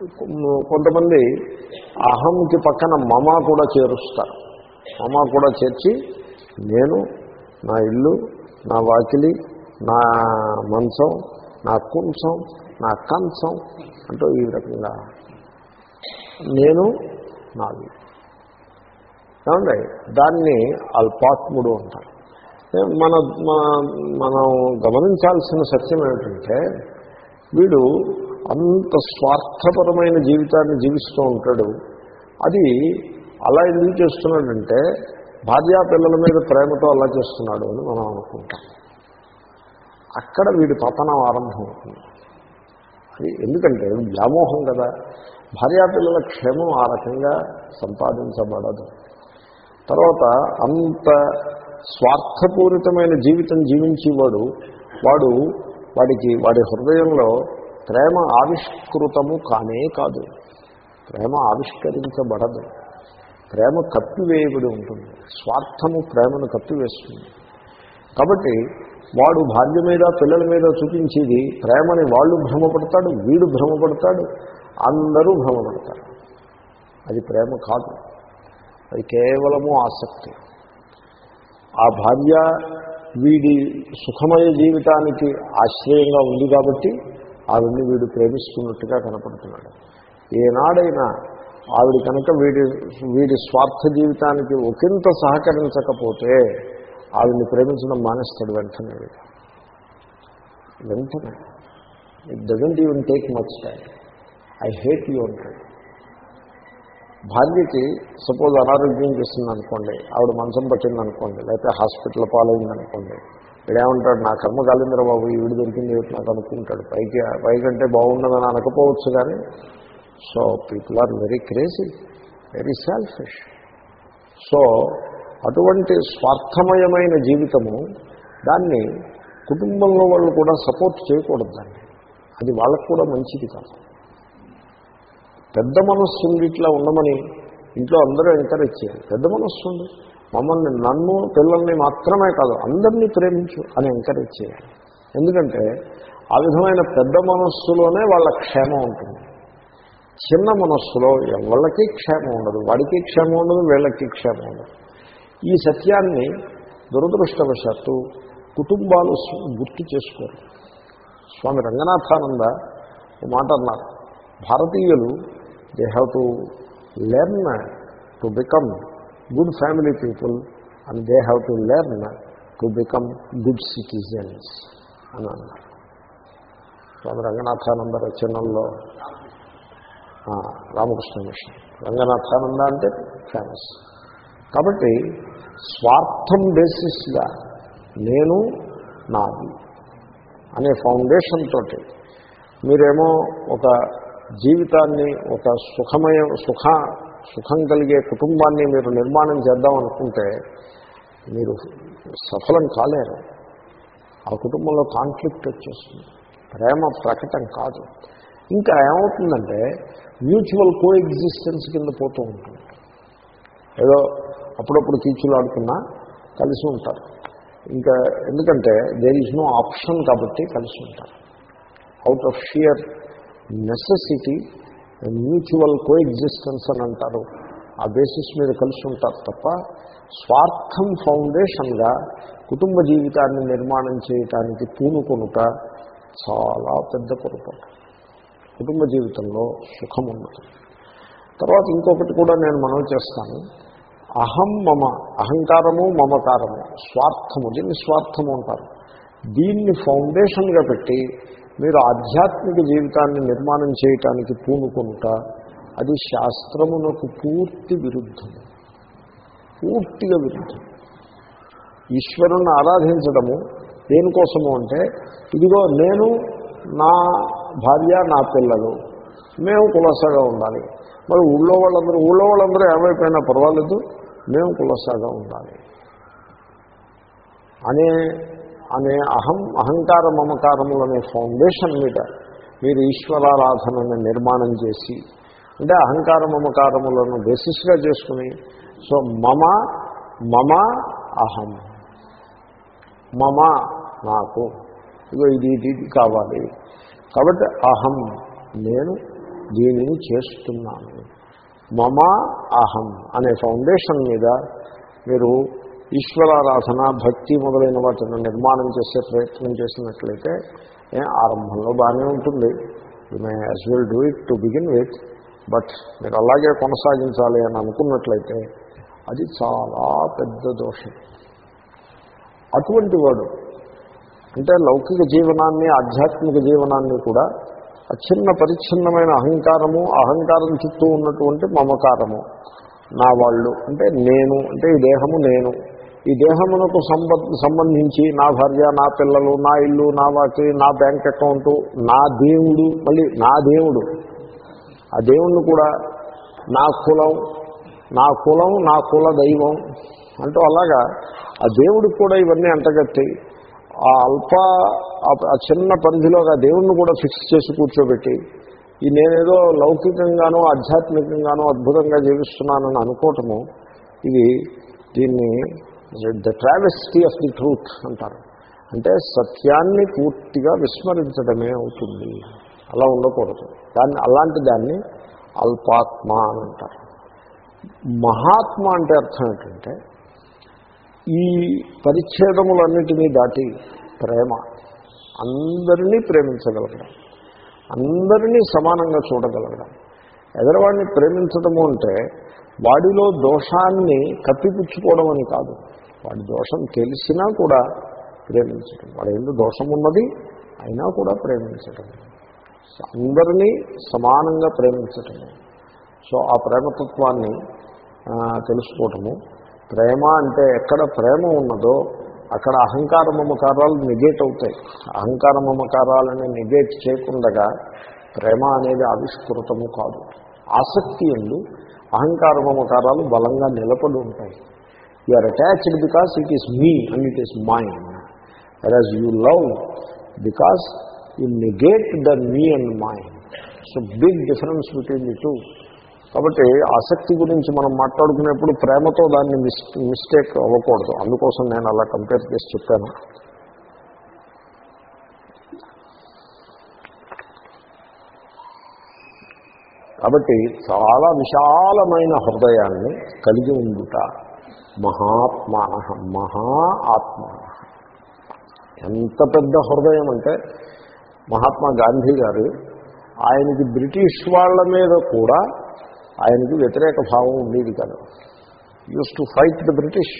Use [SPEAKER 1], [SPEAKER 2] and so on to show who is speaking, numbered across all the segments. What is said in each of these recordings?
[SPEAKER 1] కొంతమంది అహంకి పక్కన మమ కూడా చేరుస్తారు. మమ కూడా చేర్చి నేను నా ఇల్లు నా వాకిలి నా మంచం నా కుంచం నా కంచం అంటూ ఈ రకంగా నేను నాది. ఏమండి? దాన్ని అల్పాత్ముడు అంటారు. మన మన- మనం గమనించాల్సిన సత్యం ఏమిటంటే వీడు అంత స్వార్థపరమైన జీవితాన్ని జీవిస్తూ ఉంటాడు. అది అలా ఎందుకు చేస్తున్నాడంటే భార్యా పిల్లల మీద ప్రేమతో అలా చేస్తున్నాడు అని మనం అనుకుంటాం. అక్కడ వీడి పతనం ఆరంభం అవుతుంది అది ఎందుకంటే వ్యామోహం కదా. భార్యాపిల్లల క్షేమం ఆ రకంగా సంపాదించబడదు. తర్వాత అంత స్వార్థపూరితమైన జీవితం జీవించేవాడు వాడు వాడికి వాడి హృదయంలో ప్రేమ ఆవిష్కృతము కానే కాదు. ప్రేమ ఆవిష్కరించబడదు. ప్రేమ కప్పివేయబడి ఉంటుంది. స్వార్థము ప్రేమను కప్పివేస్తుంది. కాబట్టి వాడు భార్య మీద పిల్లల మీద చూపించేది ప్రేమని వాళ్ళు భ్రమపడతాడు వీడు భ్రమపడతాడు అందరూ భ్రమపడతారు. అది ప్రేమ కాదు. అది కేవలము ఆసక్తి. ఆ భార్య వీడి సుఖమయ జీవితానికి ఆశ్రయంగా ఉంది కాబట్టి ఆవిడ్ని వీడు ప్రేమిస్తున్నట్టుగా కనపడుతున్నాడు. ఏనాడైనా ఆవిడ కనుక వీడి వీడి స్వార్థ జీవితానికి ఒకంత సహకరించకపోతే ఆవిడ్ని ప్రేమించడం మానేస్తాడు వెంటనే వీడు. వెంటనే. It doesn't even take much time I hate you అంటాడు. భార్యకి సపోజ్ అనారోగ్యం చేసిందనుకోండి ఆవిడ మంచం పట్టింది అనుకోండి లేకపోతే హాస్పిటల్ పాలైంది అనుకోండి వీడేమంటాడు నా కర్మ కాలేంద్ర బాబు వీడు దొరికింది ఏమిటి నాకు అనుకుంటాడు. పైకి పైకంటే బాగుండదని అనకపోవచ్చు కానీ so people are very crazy very selfish. So అటువంటి స్వార్థమయమైన జీవితము దాన్ని కుటుంబంలో వాళ్ళు కూడా సపోర్ట్ చేయకూడదు దాన్ని. అది వాళ్ళకు కూడా మంచిది కాదు. పెద్ద మనస్సు ఉంది ఇట్లా ఉండమని ఇంట్లో అందరూ ఎంకరేజ్ చేయాలి. పెద్ద మనస్సు ఉంది మమ్మల్ని నన్ను పిల్లల్ని మాత్రమే కాదు అందరినీ ప్రేమించు అని ఎంకరేజ్ చేయాలి. ఎందుకంటే ఆ విధమైన పెద్ద మనస్సులోనే వాళ్ళ క్షేమం ఉంటుంది. చిన్న మనస్సులో ఎవళ్ళకి క్షేమం ఉండదు వాడికి క్షేమం ఉండదు వీళ్ళకి క్షేమం ఉండదు. ఈ సత్యాన్ని దురదృష్టవశాత్తు కుటుంబాలు గుర్తు చేసుకోరు. స్వామి రంగనాథానంద మాట అన్నారు. భారతీయులు they have to learn to become good family people and they have to learn to become good citizens అని అన్నారు. స్వామి రంగనాథానంద రచనల్లో రామకృష్ణ మిషన్. రంగనాథానంద అంటే ఫేమస్ కాబట్టి స్వార్థం బేసిస్గా నేను నాది అనే ఫౌండేషన్ తోటి మీరేమో ఒక జీవితాన్ని ఒక సుఖమయ సుఖ సుఖం కలిగే కుటుంబాన్ని మీరు నిర్మాణం చేద్దాం అనుకుంటే మీరు సఫలం కాలేరు. ఆ కుటుంబంలో కాన్ఫ్లిక్ట్ వచ్చేస్తుంది. ప్రేమ ప్రకటన కాదు. ఇంకా ఏమవుతుందంటే మ్యూచువల్ కో ఎగ్జిస్టెన్స్ కింద పోతూ ఉంటుంది. ఏదో అప్పుడప్పుడు కీచులాడుకున్నా కలిసి ఉంటారు. ఇంకా ఎందుకంటే దేర్ ఈజ్ నో ఆప్షన్ కాబట్టి కలిసి ఉంటారు. Out of sheer necessity mutual coexistence అని అంటారు. ఆ బేసిస్ మీద కలిసి ఉంటారు తప్ప స్వార్థం ఫౌండేషన్గా కుటుంబ జీవితాన్ని నిర్మాణం చేయటానికి పూనుకొనుట చాలా పెద్ద పొరపాటు. కుటుంబ జీవితంలో సుఖం ఉన్నది. తర్వాత ఇంకొకటి కూడా నేను మనవి చేస్తాను. అహం మమ అహంకారము మమకారము స్వార్థము దీన్ని స్వార్థము అంటారు. దీన్ని ఫౌండేషన్గా పెట్టి మీరు ఆధ్యాత్మిక జీవితాన్ని నిర్మాణం చేయటానికి పూనుకొనుట అది శాస్త్రమునకు పూర్తి విరుద్ధం పూర్తిగా విరుద్ధం. ఈశ్వరుణ్ణి ఆరాధించడము దేనికోసము అంటే ఇదిగో నేను నా భార్య నా పిల్లలు మేము కులసాగా ఉండాలి. మరి ఊళ్ళో వాళ్ళందరూ ఊళ్ళో వాళ్ళందరూ ఏమైపోయినా పర్వాలేదు మేము కులసాగా ఉండాలి. అనే అనే అహం అహంకార మమకారములు అనే ఫౌండేషన్ మీద మీరు ఈశ్వరారాధనను నిర్మాణం చేసి అంటే అహంకార మమకారములను బేసిస్గా చేసుకుని సో మమ మమ అహం. మమ నాకు. ఇగో ఇది ఇది ఇది కావాలి. కాబట్టి అహం నేను దీనిని చేస్తున్నాను. మమ అహం అనే ఫౌండేషన్ మీద మీరు ఈశ్వరారాధన భక్తి మొదలైన వాటిని నిర్మాణం చేసే ప్రయత్నం చేసినట్లయితే ఆరంభంలో బాగానే ఉంటుంది. You may as well do it to begin with but మీరు అలాగే కొనసాగించాలి అని అనుకున్నట్లయితే అది చాలా పెద్ద దోషం. అటువంటి వాడు అంటే లౌకిక జీవనాన్ని ఆధ్యాత్మిక జీవనాన్ని కూడా ఆ పరిచ్ఛిన్నమైన అహంకారము అహంకారం చుట్టూ ఉన్నటువంటి మమకారము నా వాళ్ళు. అంటే నేను అంటే ఈ దేహము నేను. ఈ దేహమునకు సంబంధించి నా భార్య నా పిల్లలు నా ఇల్లు నా వాకి నా బ్యాంక్ అకౌంటు నా దేవుడు మళ్ళీ నా దేవుడు. ఆ దేవుణ్ణి కూడా నా కులం నా కులం నా కుల దైవం అంటూ అలాగా ఆ దేవుడికి కూడా ఇవన్నీ అంటగట్టి ఆ అల్ప ఆ- ఆ చిన్న పరిధిలో ఆ దేవుణ్ణి కూడా ఫిక్స్ చేసి కూర్చోబెట్టి ఈ నేనేదో లౌకికంగానో ఆధ్యాత్మికంగానో అద్భుతంగా జీవిస్తున్నానని అనుకోవటము ఇది దీన్ని the travesty of the truth అంటారు. అంటే సత్యాన్ని పూర్తిగా విస్మరించడమే అవుతుంది. అలా ఉండకూడదు. దాన్ని అలాంటి దాన్ని అల్పాత్మ అని అంటారు. మహాత్మ అంటే అర్థం ఏంటంటే ఈ పరిచ్ఛేదములన్నిటినీ దాటి ప్రేమ. అందరినీ ప్రేమించగలగడం. అందరినీ సమానంగా చూడగలగడం. ఎదరవాడిని ప్రేమించడము అంటే వాడిలో దోషాన్ని కప్పిపుచ్చుకోవడం అని కాదు. వాడి దోషం తెలిసినా కూడా ప్రేమించడం వాడు ఎందుకు దోషం ఉన్నది? అయినా కూడా ప్రేమించటం. అందరినీ సమానంగా ప్రేమించటము సో ఆ ప్రేమతత్వాన్ని తెలుసుకోవటము. ప్రేమ అంటే ఎక్కడ ప్రేమ ఉన్నదో అక్కడ అహంకార మమకారాలు నెగేట్ అవుతాయి. అహంకార మమకారాలని నెగేట్ చేయకుండా ప్రేమ అనేది ఆవిష్కృతము కాదు. ఆసక్తి ఎందు అహంకార మమకారాలు బలంగా నిలబడి ఉంటాయి. You are attached because it is me and it is mine whereas you love because you negate the me and mind so big difference between the two కాబట్టి ఆసక్తి గురించి మనం మాట్లాడుకునేప్పుడు ప్రేమతో దాన్ని మిస్ మిస్టేక్ అవ్వకూడదు. అందుకోసం నేను అలా కంపేర్ చేసి చెప్పాను. కాబట్టి చాలా విశాలమైన హృదయాన్ని కలిగి ఉండుట మహాత్మాన మహా ఆత్మ ఎంత పెద్ద హృదయం అంటే మహాత్మా గాంధీ గారు ఆయనకి బ్రిటిష్ వాళ్ళ మీద కూడా ఆయనకి వ్యతిరేక భావం ఉండేది కాదు. Used to fight the British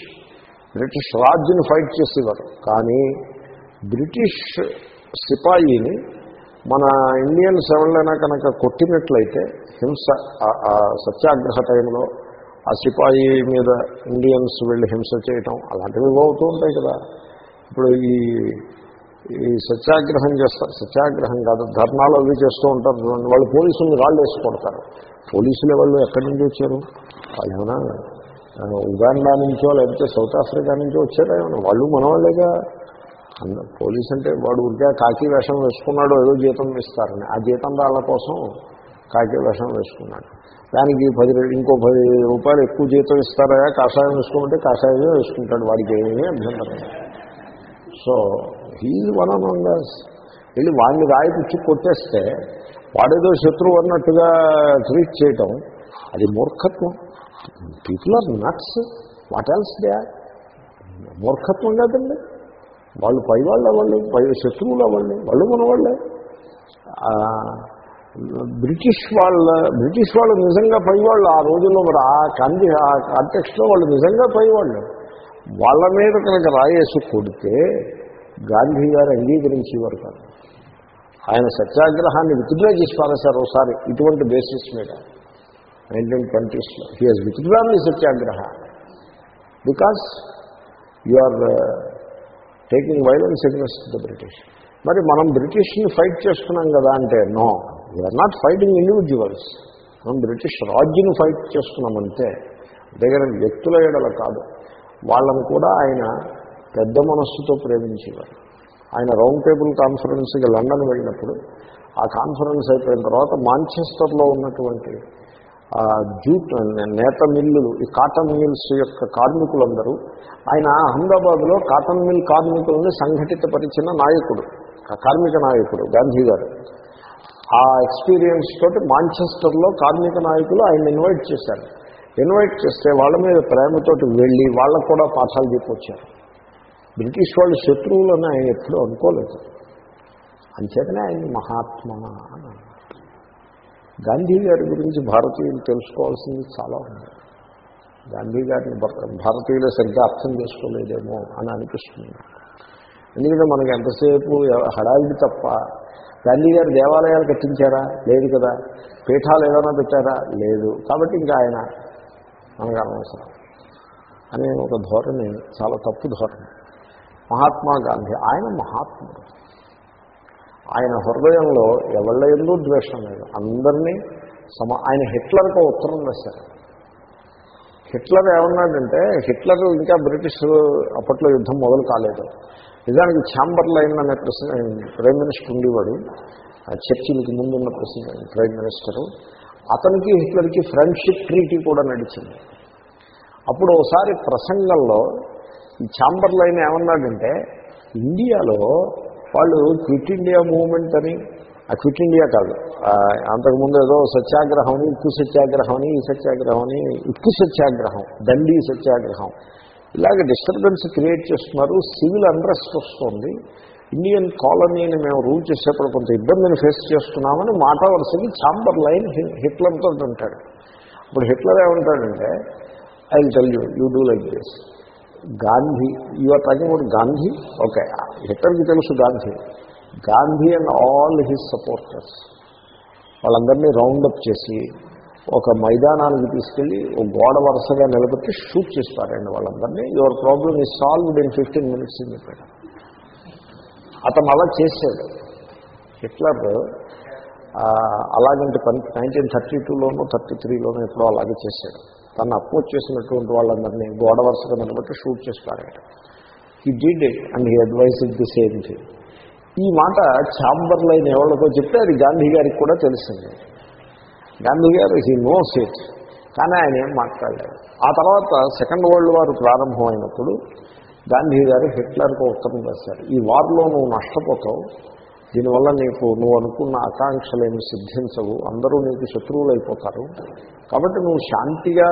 [SPEAKER 1] British రాజ్యని fight చేసేవారు. కానీ బ్రిటిష్ సిపాయిని మన ఇండియన్స్ ఎవరైనా కనుక కొట్టినట్లయితే హింస ఆ- సత్యాగ్రహ టైంలో ఆ సిపాయి మీద ఇండియన్స్ వెళ్ళి హింస చేయటం అలాంటివి అవుతూ ఉంటాయి కదా. ఇప్పుడు ఈ ఈ సత్యాగ్రహం చేస్తారు సత్యాగ్రహం కాదు ధర్నాలు అవి చేస్తూ ఉంటారు వాళ్ళు పోలీసుల్ని రాళ్ళు వేసి కొడతారు. పోలీసులు వాళ్ళు ఎక్కడి నుంచి వచ్చారు? వాళ్ళు ఏమైనా ఉగాండా నుంచో లేకపోతే సౌత్ ఆఫ్రికా నుంచో వచ్చారా ఏమైనా వాళ్ళు మన వాళ్ళేగా అన్న పోలీస్ అంటే వాడు ఉరిగా కాకి వేషం వేసుకున్నాడు ఏదో జీతం ఇస్తారని ఆ జీతం రాళ్ళ కోసం కాకి వేషం వేసుకున్నాడు. దానికి పది ఇంకో పది రూపాయలు ఎక్కువ జీతం ఇస్తారా? కాషాయం వేసుకోమంటే కాషాయమే వేసుకుంటాడు. వాడికి ఏమీ అభ్యంతరం so he's one among us వెళ్ళి వాడిని రాయిపుచ్చి కొట్టేస్తే వాడేదో శత్రువు అన్నట్టుగా ట్రీట్ చేయటం అది మూర్ఖత్వం. People are nuts what else they మూర్ఖత్వం కాదండి. వాళ్ళు పై వాళ్ళు అవ్వండి పై శత్రువులు అవ్వండి వాళ్ళు మనవాళ్ళే బ్రిటిష్ వాళ్ళ బ్రిటిష్ వాళ్ళు నిజంగా పై వాళ్ళు ఆ రోజుల్లో మరి ఆ కంది ఆ కాంటెక్స్లో వాళ్ళు నిజంగా పైవాళ్ళు. వాళ్ళ మీద కనుక రాయేసి కొడితే గాంధీ గారు అంగీకరించేవారు కాదు. ఆయన సత్యాగ్రహాన్ని విత్డ్రా చేసి పారేశారు ఒకసారి ఇటువంటి బేసిస్ మీద. Nineteen ట్వంటీస్లో he has withdraw the satyagraha. Because you are taking violence against the British మరి మనం బ్రిటిష్ని ఫైట్ చేస్తున్నాం కదా అంటే no we are not fighting individuals మనం బ్రిటిష్ రాజ్యను ఫైట్ చేస్తున్నామంటే దగ్గర వ్యక్తుల ఏడల కాదు. వాళ్ళను కూడా ఆయన పెద్ద మనస్సుతో ప్రేమించేవారు. ఆయన రౌండ్ టేబుల్ కాన్ఫరెన్స్కి లండన్ వెళ్ళినప్పుడు ఆ కాన్ఫరెన్స్ అయిపోయిన తర్వాత మాంచెస్టర్లో ఉన్నటువంటి జూట్ నేత మిల్లులు ఈ కాటన్ మిల్స్ యొక్క కార్మికులందరూ ఆయన అహ్మదాబాద్లో కాటన్ మిల్ కార్మికులను సంఘటితపరిచిన నాయకుడు కార్మిక నాయకుడు గాంధీ గారు. ఆ ఎక్స్పీరియన్స్ తోటి మాంచెస్టర్లో కార్మిక నాయకులు ఆయన ఇన్వైట్ చేశారు. ఇన్వైట్ చేస్తే వాళ్ళ మీద ప్రేమతోటి వెళ్ళి వాళ్ళకు కూడా పాఠాలు చెప్పొచ్చారు. బ్రిటిష్ వాళ్ళు శత్రువులను ఆయన ఎప్పుడూ అనుకోలేదు. అంచేతనే ఆయన మహాత్మ అని గాంధీ గారి గురించి భారతీయులు తెలుసుకోవాల్సింది చాలా ఉంది. గాంధీ గారిని భారతీయులు సరిగ్గా అర్థం చేసుకోలేదేమో అని అనిపిస్తుంది. ఎందుకంటే మనకి ఎంతసేపు హడావిడి తప్ప గాంధీ గారు దేవాలయాలు కట్టించారా? లేదు కదా. పీఠాలు ఏదైనా పెట్టారా? లేదు. కాబట్టి ఇంకా ఆయన మనకు అనవసరం అనే ఒక ధోరణి చాలా తప్పు ధోరణి. మహాత్మా గాంధీ ఆయన మహాత్ముడు. ఆయన హృదయంలో ఎవళ్ళ ఎందు ద్వేషం లేదు. అందరినీ సమ ఆయన హిట్లర్కి ఒక ఉత్తరం రాశారు. హిట్లర్ ఏమన్నాడంటే హిట్లర్ ఇంకా బ్రిటిష్ అప్పట్లో యుద్ధం మొదలు కాలేదు. నిజానికి ఛాంబర్ లైన్ అనే ప్రెసిడెంట్ ప్రైమ్ మినిస్టర్ ఉండేవాడు. ఆ చర్చిలకి ముందున్న ప్రెసిడెంట్ ప్రైమ్ మినిస్టరు. అతనికి హిట్లర్కి ఫ్రెండ్షిప్ ట్రీటీ కూడా నడిచింది. అప్పుడు ఒకసారి ప్రసంగంలో ఈ ఛాంబర్ లైన్ ఏమన్నాడంటే ఇండియాలో వాళ్ళు క్విట్ ఇండియా మూవ్మెంట్ అని. ఆ క్విట్ ఇండియా కాదు. అంతకుముందు ఏదో సత్యాగ్రహం అని ఉక్కు సత్యాగ్రహం అని ఈ సత్యాగ్రహం అని ఉక్కు సత్యాగ్రహం దండి సత్యాగ్రహం. ఇలాగ డిస్టర్బెన్స్ క్రియేట్ చేస్తున్నారు. సివిల్ అండ్రెస్ట్ వస్తుంది. ఇండియన్ కాలనీని మేము రూల్ చేసేప్పుడు కొంత ఇబ్బందిని ఫేస్ చేస్తున్నామని మాట వరుసకి ఛాంబర్ లైన్ హిట్లర్తో ఉంటాడు ఇప్పుడు హిట్లర్ ఏమంటాడంటే I tell you you do like this Gandhi you are talking about Gandhi? Okay హిట్లర్కి తెలుసు Gandhi. Gandhi and all his supporters వాళ్ళందరినీ రౌండప్ చేసి ఒక మైదానానికి తీసుకెళ్ళి ఒక గోడ వరుసగా నిలబెట్టి షూట్ చేస్తారండి వాళ్ళందరినీ. Your problem is solved in fifteen minutes అని చెప్పాడు. అతను అలా చేశాడు. హిట్లర్ అలాగంటే పని నైన్టీన్ థర్టీ టూలోనూ థర్టీ త్రీలోనూ ఎప్పుడో అలాగే చేశాడు. తను అపోజ్ చేసినటువంటి వాళ్ళందరినీ గోడ వరుసగా నిలబెట్టి షూట్ చేస్తారండి he is it and he advise it the same thing ఈ మాట ఛాంబర్లైన్ ఎవరికో చెప్తే అది గాంధీ గారికి కూడా తెలిసింది. గాంధీ గారు హీ నోస్ ఇట్ కానీ ఆయన ఏం మాట్లాడలేదు. ఆ తర్వాత సెకండ్ వరల్డ్ వార్ ప్రారంభమైనప్పుడు గాంధీ గారు హిట్లర్కి ఉత్తరం రాశారు. ఈ వార్లో నువ్వు నష్టపోతావు. దీనివల్ల నీకు నువ్వు అనుకున్న ఆకాంక్షలు ఏమి సిద్ధించవు. అందరూ నీకు శత్రువులు అయిపోతారు కాబట్టి నువ్వు శాంతిగా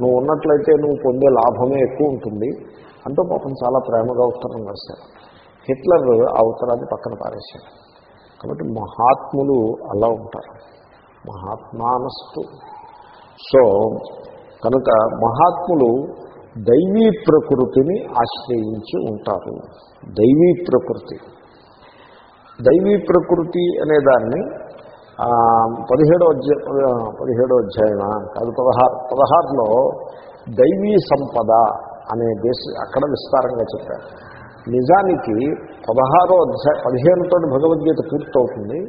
[SPEAKER 1] నువ్వు ఉన్నట్లయితే నువ్వు పొందే లాభమే ఎక్కువ ఉంటుంది అంటూ పాపం చాలా ప్రేమగా ఉత్తరం రాశారు. హిట్లర్ ఆ ఉత్తరాన్ని పక్కన పారేశారు. కాబట్టి మహాత్ములు అలా ఉంటారు. మహాత్మానస్తు. సో కనుక మహాత్ములు దైవీ ప్రకృతిని ఆశ్రయించి ఉంటారు. దైవీ ప్రకృతి. దైవీ ప్రకృతి అనే దాన్ని పదిహేడో అధ్యాయ పదిహేడో అధ్యాయన కాదు పదహారు పదహారులో దైవీ సంపద అనే దేశ అక్కడ విస్తారంగా చెప్పారు. నిజానికి పదహారో అధ్యాయ పదిహేనుతో భగవద్గీత పూర్తవుతుంది.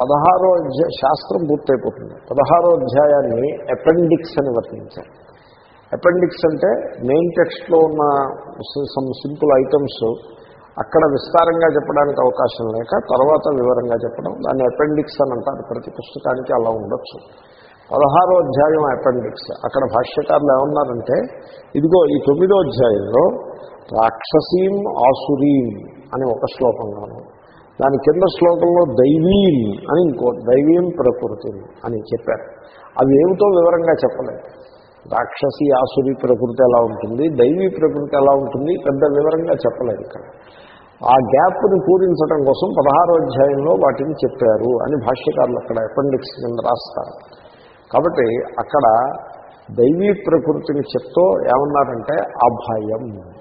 [SPEAKER 1] పదహారో అధ్యాయ శాస్త్రం పూర్తయిపోతుంది. పదహారో అధ్యాయాన్ని అపెండిక్స్ అని వర్తించారు అపెండిక్స్ అంటే మెయిన్ టెక్స్ట్లో ఉన్న సమ్ సింపుల్ ఐటమ్స్ అక్కడ విస్తారంగా చెప్పడానికి అవకాశం లేక తర్వాత వివరంగా చెప్పడం దాన్ని అపెండిక్స్ అని అంటారు. ప్రతి పుస్తకానికి అలా ఉండొచ్చు. పదహారో అధ్యాయం అపెండిక్స్. అక్కడ భాష్యకారులు ఏమన్నారంటే ఇదిగో ఈ తొమ్మిదో అధ్యాయంలో రాక్షసీం ఆసురీం అని ఒక శ్లోకంలోను దాని కింద శ్లోకంలో దైవీం అని ఇంకో దైవీం ప్రకృతి అని చెప్పారు. అవి ఏమిటో వివరంగా చెప్పలేదు. రాక్షసి ఆసురి ప్రకృతి ఎలా ఉంటుంది దైవీ ప్రకృతి ఎలా ఉంటుంది పెద్ద వివరంగా చెప్పలేదు ఇక్కడ. ఆ గ్యాప్ని పూరించడం కోసం పదహారో అధ్యాయంలో వాటిని చెప్పారు అని భాష్యకారులు అక్కడ అపెండిక్స్ కింద రాస్తారు. కాబట్టి అక్కడ దైవీ ప్రకృతిని చెప్తూ ఏమన్నారంటే అభయం.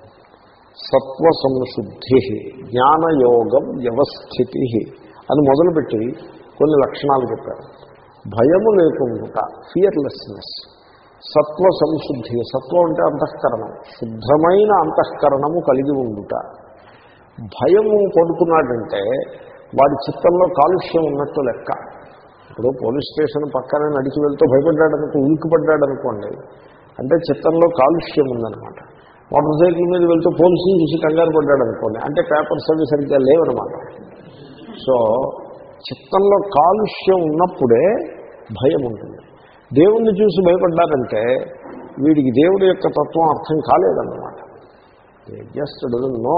[SPEAKER 1] సత్వ సంశుద్ధి జ్ఞానయోగం వ్యవస్థితి అని మొదలుపెట్టి కొన్ని లక్షణాలు చెప్పారు. భయము లేకుండా ఫియర్లెస్నెస్ సత్వ సంశుద్ధి సత్వం అంటే అంతఃకరణం. శుద్ధమైన అంతఃకరణము కలిగి ఉండుట. భయము కొడుకున్నాడంటే వాడి చిత్తంలో కాలుష్యం ఉన్నట్టు లెక్క. ఇప్పుడు పోలీస్ స్టేషన్ పక్కనే నడిచి వెళ్తూ భయపడ్డాడనుకో ఉలికిపడ్డాడనుకోండి అంటే చిత్తంలో కాలుష్యం ఉందనమాట మోటార్ సైకిల్ మీద వెళ్తూ పోలీసుని చూసి కంగారు పడ్డాడు అనుకోండి. అంటే పేపర్స్ అవి సరిగ్గా లేవనమాట సో చిత్తంలో కాలుష్యం ఉన్నప్పుడే భయం ఉంటుంది. దేవుణ్ణి చూసి భయపడ్డారంటే వీడికి దేవుడి యొక్క తత్వం అర్థం కాలేదన్నమాట. Just doesn't know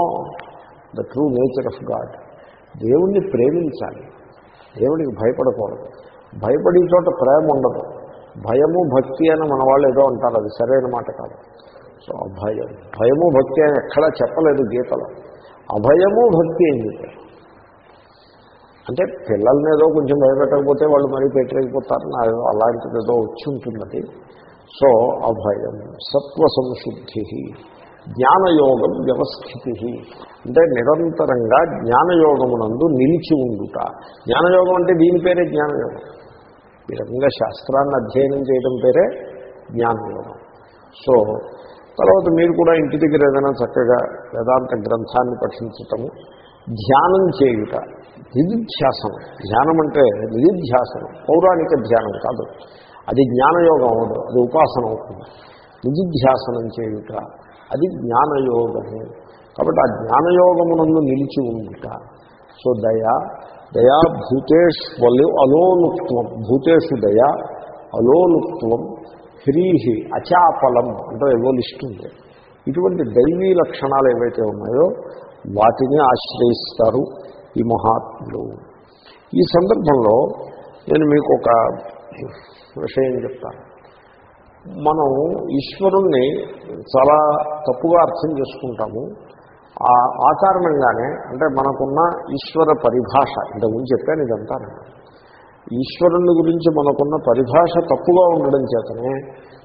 [SPEAKER 1] the true nature of God దేవుణ్ణి ప్రేమించాలి. దేవుడికి భయపడకూడదు. భయపడే చోట ప్రేమ ఉండదు. భయము భక్తి అని మన వాళ్ళు ఏదో అంటారు. అది సరైన మాట కాదు. సో అభయం భయము భక్తి అని ఎక్కడా చెప్పలేదు గీతలో. అభయము భక్తి అని చెప్పారు. అంటే పిల్లల్ని ఏదో కొంచెం భయపెట్టకపోతే వాళ్ళు మరీ పెట్టలేకపోతారు నా అలాంటిది ఏదో వచ్చి సో అభయం సత్వ సంశుద్ధి జ్ఞానయోగం వ్యవస్థితి. అంటే నిరంతరంగా జ్ఞానయోగమునందు నిలిచి ఉండుట. జ్ఞానయోగం అంటే దీని పేరే జ్ఞానయోగం. ఈ రకంగా శాస్త్రాన్ని అధ్యయనం చేయడం పేరే జ్ఞానయోగం. సో తర్వాత మీరు కూడా ఇంటి దగ్గర ఏదైనా చక్కగా వేదాంత గ్రంథాన్ని పఠించటము ధ్యానం చేయుట నిధిధ్యాసనం. ధ్యానం అంటే నిధిధ్యాసనం పౌరాణిక ధ్యానం కాదు. అది జ్ఞానయోగం అవదు అది ఉపాసన అవుతుంది. నిధిధ్యాసనం చేయుట అది జ్ఞానయోగము. కాబట్టి ఆ జ్ఞానయోగమునందు నిలిచి ఉండుట. సో దయా దయా భూతేష్వలు అలోలుప్త్వం భూతేషు దయా అలోలుప్త్వం హ్రీహి అచాపలం అంటే ఏవో లిస్ట్ ఉంది. ఇటువంటి దైవీ లక్షణాలు ఏవైతే ఉన్నాయో వాటిని ఆశ్రయిస్తారు ఈ మహాత్ములు. ఈ సందర్భంలో నేను మీకు ఒక విషయం చెప్తాను. మనం ఈశ్వరుణ్ణి చాలా తప్పుగా అర్థం చేసుకుంటాము. ఆ ఆ కారణంగానే అంటే మనకున్న ఈశ్వర పరిభాష ఇంతకుముందు చెప్పాను ఇదంతా నేను ఈశ్వరుని గురించి మనకున్న పరిభాష తప్పుగా ఉండడం చేతనే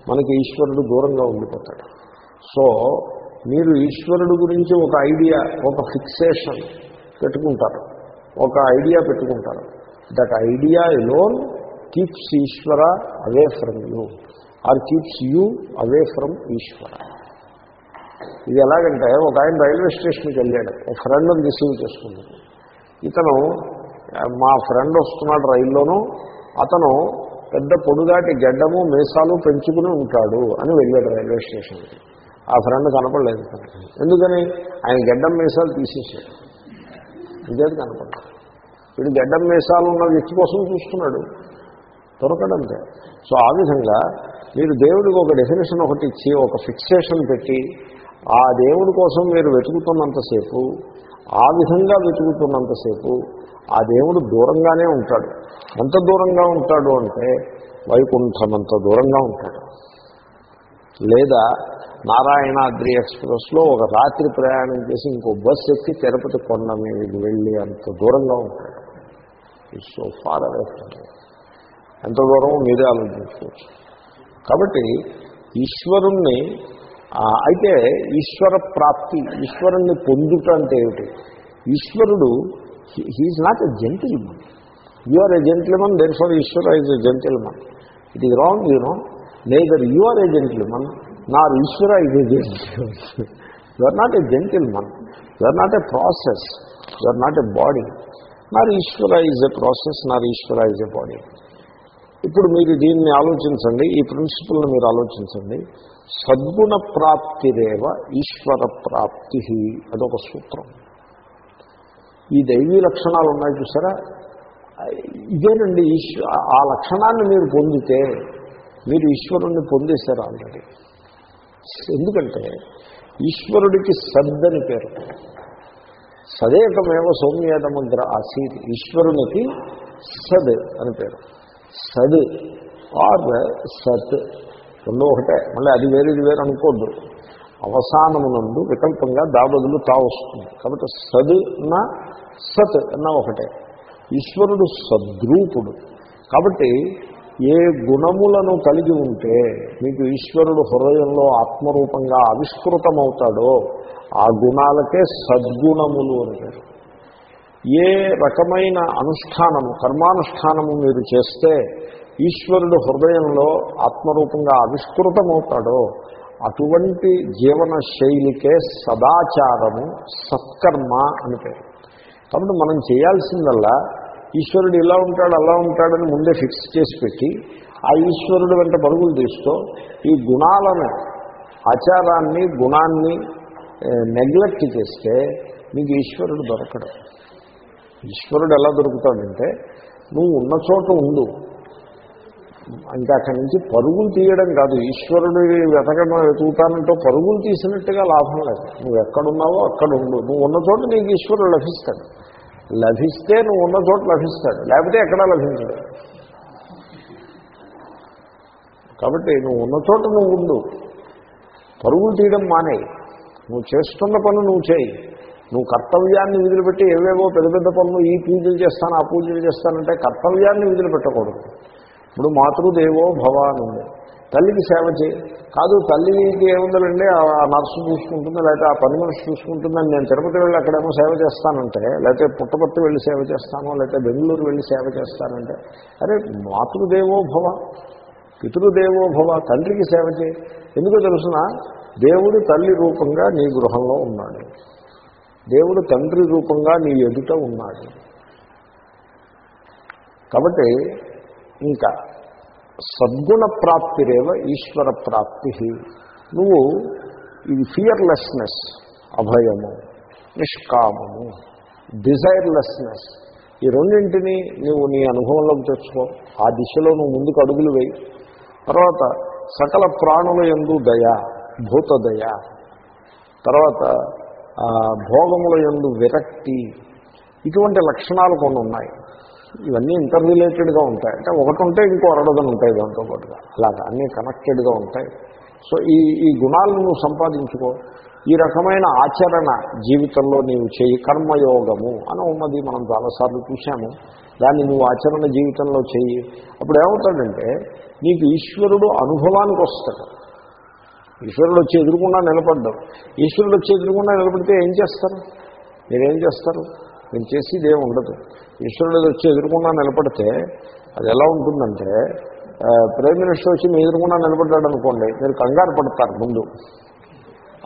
[SPEAKER 1] మనకి ఈశ్వరుడు దూరంగా ఉండిపోతాడు. సో మీరు ఈశ్వరుడు గురించి ఒక ఐడియా ఒక ఫిక్సేషన్ పెట్టుకుంటారు. ఒక ఐడియా పెట్టుకుంటారు. That idea alone keeps Ishwara away from you or keeps you away from Ishwara. ఇది ఎలాగంటే ఒక ఆయన రైల్వే స్టేషన్కి వెళ్ళాడు ఒక ఫ్రెండ్ని రిసీవ్ చేసుకున్నాడు. ఇతను మా ఫ్రెండ్ వస్తున్నాడు రైల్లోనూ అతను పెద్ద పొడుగాటి గడ్డము మీసాలు పెంచుకుని ఉంటాడు అని వెళ్ళాడు రైల్వే స్టేషన్కి. ఆ ఫ్రెండ్ కనపడలేదు ఎందుకని? ఆయన గడ్డం మీసాలు తీసేసాడు ఇదేది కనపడలేదు వీడు గడ్డం మీసాలు ఉన్న వ్యక్తి కోసం చూస్తున్నాడు. దొరకడంతే. సో ఆ విధంగా మీరు దేవుడికి ఒక డెఫినేషన్ ఒకటి ఇచ్చి ఒక ఫిక్సేషన్ పెట్టి ఆ దేవుడి కోసం మీరు వెతుకుతున్నంతసేపు ఆ విధంగా వెతుకుతున్నంతసేపు ఆ దేవుడు దూరంగానే ఉంటాడు. ఎంత దూరంగా ఉంటాడు అంటే వైకుంఠమంత దూరంగా ఉంటాడు. లేదా నారాయణాద్రి ఎక్స్ప్రెస్లో ఒక రాత్రి ప్రయాణం చేసి ఇంకో బస్సు ఎక్కి తిరుపతి కొండ మీదకి వెళ్ళి అంత దూరంగా ఉంటాడు. సో ఫార్ అవే ఎంత దూరం మీరే ఆలోచించుకోవచ్చు. కాబట్టి ఈశ్వరుణ్ణి అయితే ఈశ్వర ప్రాప్తి ఈశ్వరుణ్ణి పొందుట అంటే ఏమిటి? ఈశ్వరుడు he's not a gentleman you are a gentleman then for Ishwara is a gentleman it is wrong you know neither you are a gentleman nor Ishwara is a gentleman you are not a gentleman you are not a process you are not a body nor Ishwara is a process Nar Ishwara is a body ఇప్పుడు మీరు దీన్ని ఆలోచించండి ఈ ప్రిన్సిపల్ని మీరు ఆలోచించండి. సద్గుణ ప్రాప్తిరేవ ఈశ్వర ప్రాప్తి అదొక సూత్రం. ఈ దైవీ లక్షణాలు ఉన్నాయి చూసారా? ఇదేనండి ఆ లక్షణాన్ని మీరు పొందితే మీరు ఈశ్వరుణ్ణి పొందేశారు ఆల్రెడీ. ఎందుకంటే ఈశ్వరుడికి సద్దని పేరు. సదేకమేవ సౌమ్యేదముద్ర ఆసీత్ ఈశ్వరునికి సద్ అని పేరు. సద్ ఆర్ సత్ రెండో ఒకటే. మళ్ళీ అది వేరు ఇది వేరు అనుకోద్దు. అవసానమునందు వికల్పంగా దాబదులు తా వస్తుంది కాబట్టి సద్ నా సత్ అన్న ఒకటే. ఈశ్వరుడు సద్రూపుడు. కాబట్టి ఏ గుణములను కలిగి ఉంటే మీకు ఈశ్వరుడు హృదయంలో ఆత్మరూపంగా ఆవిష్కృతమవుతాడో ఆ గుణాలకే సద్గుణములు అంటారు ఏ రకమైన అనుష్ఠానము కర్మానుష్ఠానము మీరు చేస్తే ఈశ్వరుడు హృదయంలో ఆత్మరూపంగా ఆవిష్కృతమవుతాడో అటువంటి జీవన శైలికే సదాచారము సత్కర్మ అని పేరు. కాబట్టి మనం చేయాల్సిందల్లా ఈశ్వరుడు ఇలా ఉంటాడు అలా ఉంటాడని ముందే ఫిక్స్ చేసి పెట్టి ఆ ఈశ్వరుడు వెంట పరుగులు తీస్తూ ఈ గుణాలను ఆచారాన్ని గుణాన్ని నెగ్లెక్ట్ చేస్తే మీకు ఈశ్వరుడు దొరకడు. ఈశ్వరుడు ఎలా దొరుకుతాడంటే నువ్వు ఉన్న చోట ఉండు. ఇంకా అక్కడి నుంచి పరుగులు తీయడం కాదు. ఈశ్వరుడు వెతకడం వెతుకుతానంటూ పరుగులు తీసినట్టుగా లాభం లేదు. నువ్వు ఎక్కడున్నావో అక్కడ ఉండు. నువ్వు ఉన్న చోట నీకు ఈశ్వరుడు లభిస్తాడు. లభిస్తే నువ్వు ఉన్న చోట లభిస్తాడు. లేకపోతే ఎక్కడా లభించడు. కాబట్టి నువ్వు ఉన్న చోట నువ్వు ఉండు. పరుగులు తీయడం మానేయి నువ్వు చేస్తున్న పని నువ్వు చేయి. నువ్వు కర్తవ్యాన్ని విధులుపెట్టి ఏవేవో పెద్ద పెద్ద పనులు ఈ పూజలు చేస్తాను ఆ పూజలు చేస్తానంటే కర్తవ్యాన్ని విధులుపెట్టకూడదు. ఇప్పుడు మాతృదేవో భవ అని ఉంది తల్లికి సేవ చేయి. కాదు తల్లికి ఏముందండి ఆ నర్సు చూసుకుంటుంది లేకపోతే ఆ పని మనిషి చూసుకుంటుందని నేను తిరుపతి వెళ్ళి అక్కడేమో సేవ చేస్తానంటే లేకపోతే పుట్టపర్తి వెళ్ళి సేవ చేస్తాను లేకపోతే బెంగళూరు వెళ్ళి సేవ చేస్తానంటే అరే మాతృదేవో భవ పితృదేవో భవ తండ్రికి సేవ చేయి. ఎందుకో తెలుసిన? దేవుడు తల్లి రూపంగా నీ గృహంలో ఉన్నాడు. దేవుడు తండ్రి రూపంగా నీ ఎదుట ఉన్నాడు. కాబట్టి ఇంకా సద్గుణ ప్రాప్తిరేవ ఈశ్వర ప్రాప్తి. నువ్వు ఇది ఫియర్లెస్నెస్ అభయము నిష్కామము డిజైర్లెస్నెస్ ఈ రెండింటినీ నువ్వు నీ అనుభవంలోకి తెచ్చుకో. ఆ దిశలో నువ్వు ముందుకు అడుగులు వేయి. తర్వాత సకల ప్రాణుల ఎందు దయ భూతదయ తర్వాత భోగముల ఎందు విరక్తి. ఇటువంటి లక్షణాలు కొన్ని ఉన్నాయి. ఇవన్నీ ఇంటర్ రిలేటెడ్గా ఉంటాయి. అంటే ఒకటి ఉంటే ఇంకో అరడదని ఉంటాయి దాంతో పాటుగా. అలాగా అన్నీ కనెక్టెడ్గా ఉంటాయి. సో ఈ ఈ గుణాలను నువ్వు సంపాదించుకో. ఈ రకమైన ఆచరణ జీవితంలో నీవు చేయి కర్మయోగము అని ఉన్నది మనం చాలాసార్లు చూశాము. దాన్ని నువ్వు ఆచరణ జీవితంలో చెయ్యి అప్పుడు ఏమవుతాడంటే నీకు ఈశ్వరుడు అనుభవానికి వస్తాడు. ఈశ్వరుడు వచ్చి ఎదురుకుండా నిలబడ్డావు ఈశ్వరుడు వచ్చి ఎదురుకుండా నిలబడితే ఏం చేస్తారు? మీరేం చేస్తారు? నేను చేసేది ఏమి ఉండదు. ఈశ్వరుడు వచ్చి ఎదుర్కొన్నా నిలబడితే అది ఎలా ఉంటుందంటే ప్రైమ్ మినిస్టర్ వచ్చి మీ ఎదుర్కొన్నా నిలబడ్డాడు అనుకోండి మీరు కంగారు పడతారు ముందు.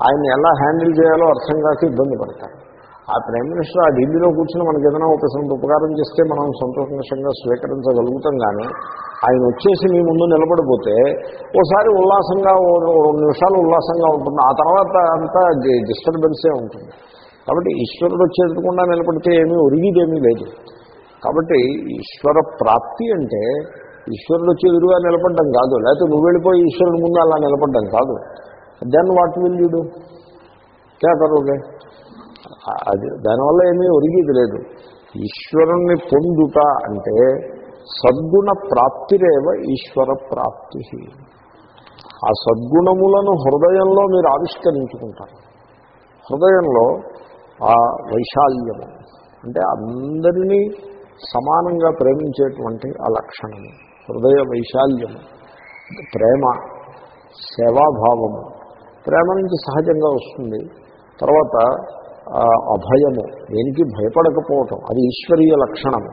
[SPEAKER 1] ఆయన ఎలా హ్యాండిల్ చేయాలో అర్థం కాక ఇబ్బంది పడతారు. ఆ ప్రైమ్ మినిస్టర్ ఆ ఢిల్లీలో కూర్చుని మనకి ఏదైనా ఒక ఉపకారం చేస్తే మనం సంతోషంగా స్వీకరించగలుగుతాం కానీ ఆయన వచ్చేసి మీ ముందు నిలబడిపోతే ఓసారి ఉల్లాసంగా రెండు నిమిషాలు ఉల్లాసంగా ఉంటుంది. ఆ తర్వాత అంతా డిస్టర్బెన్సే ఉంటుంది. కాబట్టి ఈశ్వరుడు వచ్చి నిలబడితే ఏమీ ఒరిగిదేమీ లేదు. కాబట్టి ఈశ్వర ప్రాప్తి అంటే ఈశ్వరుడు వచ్చి ఎదురుగా నిలబడ్డం కాదు. లేకపోతే నువ్వు వెళ్ళిపోయి ఈశ్వరుడు ముందు అలా నిలబడ్డం కాదు. Then what will you do? క్యా కరోగే? అది దానివల్ల ఏమీ ఒరిగేది లేదు. ఈశ్వరుణ్ణి పొందుట అంటే సద్గుణ ప్రాప్తిరేవ ఈశ్వర ప్రాప్తి. ఆ సద్గుణములను హృదయంలో మీరు ఆవిష్కరించుకుంటారు. హృదయంలో ఆ వైశాల్యము. అంటే అందరినీ సమానంగా ప్రేమించేటువంటి ఆ లక్షణము హృదయ వైశాల్యము ప్రేమ సేవాభావము. ప్రేమ నుంచి సహజంగా వస్తుంది. తర్వాత అభయము. దేనికి? భయపడకపోవటం. అది ఈశ్వరీయ లక్షణము.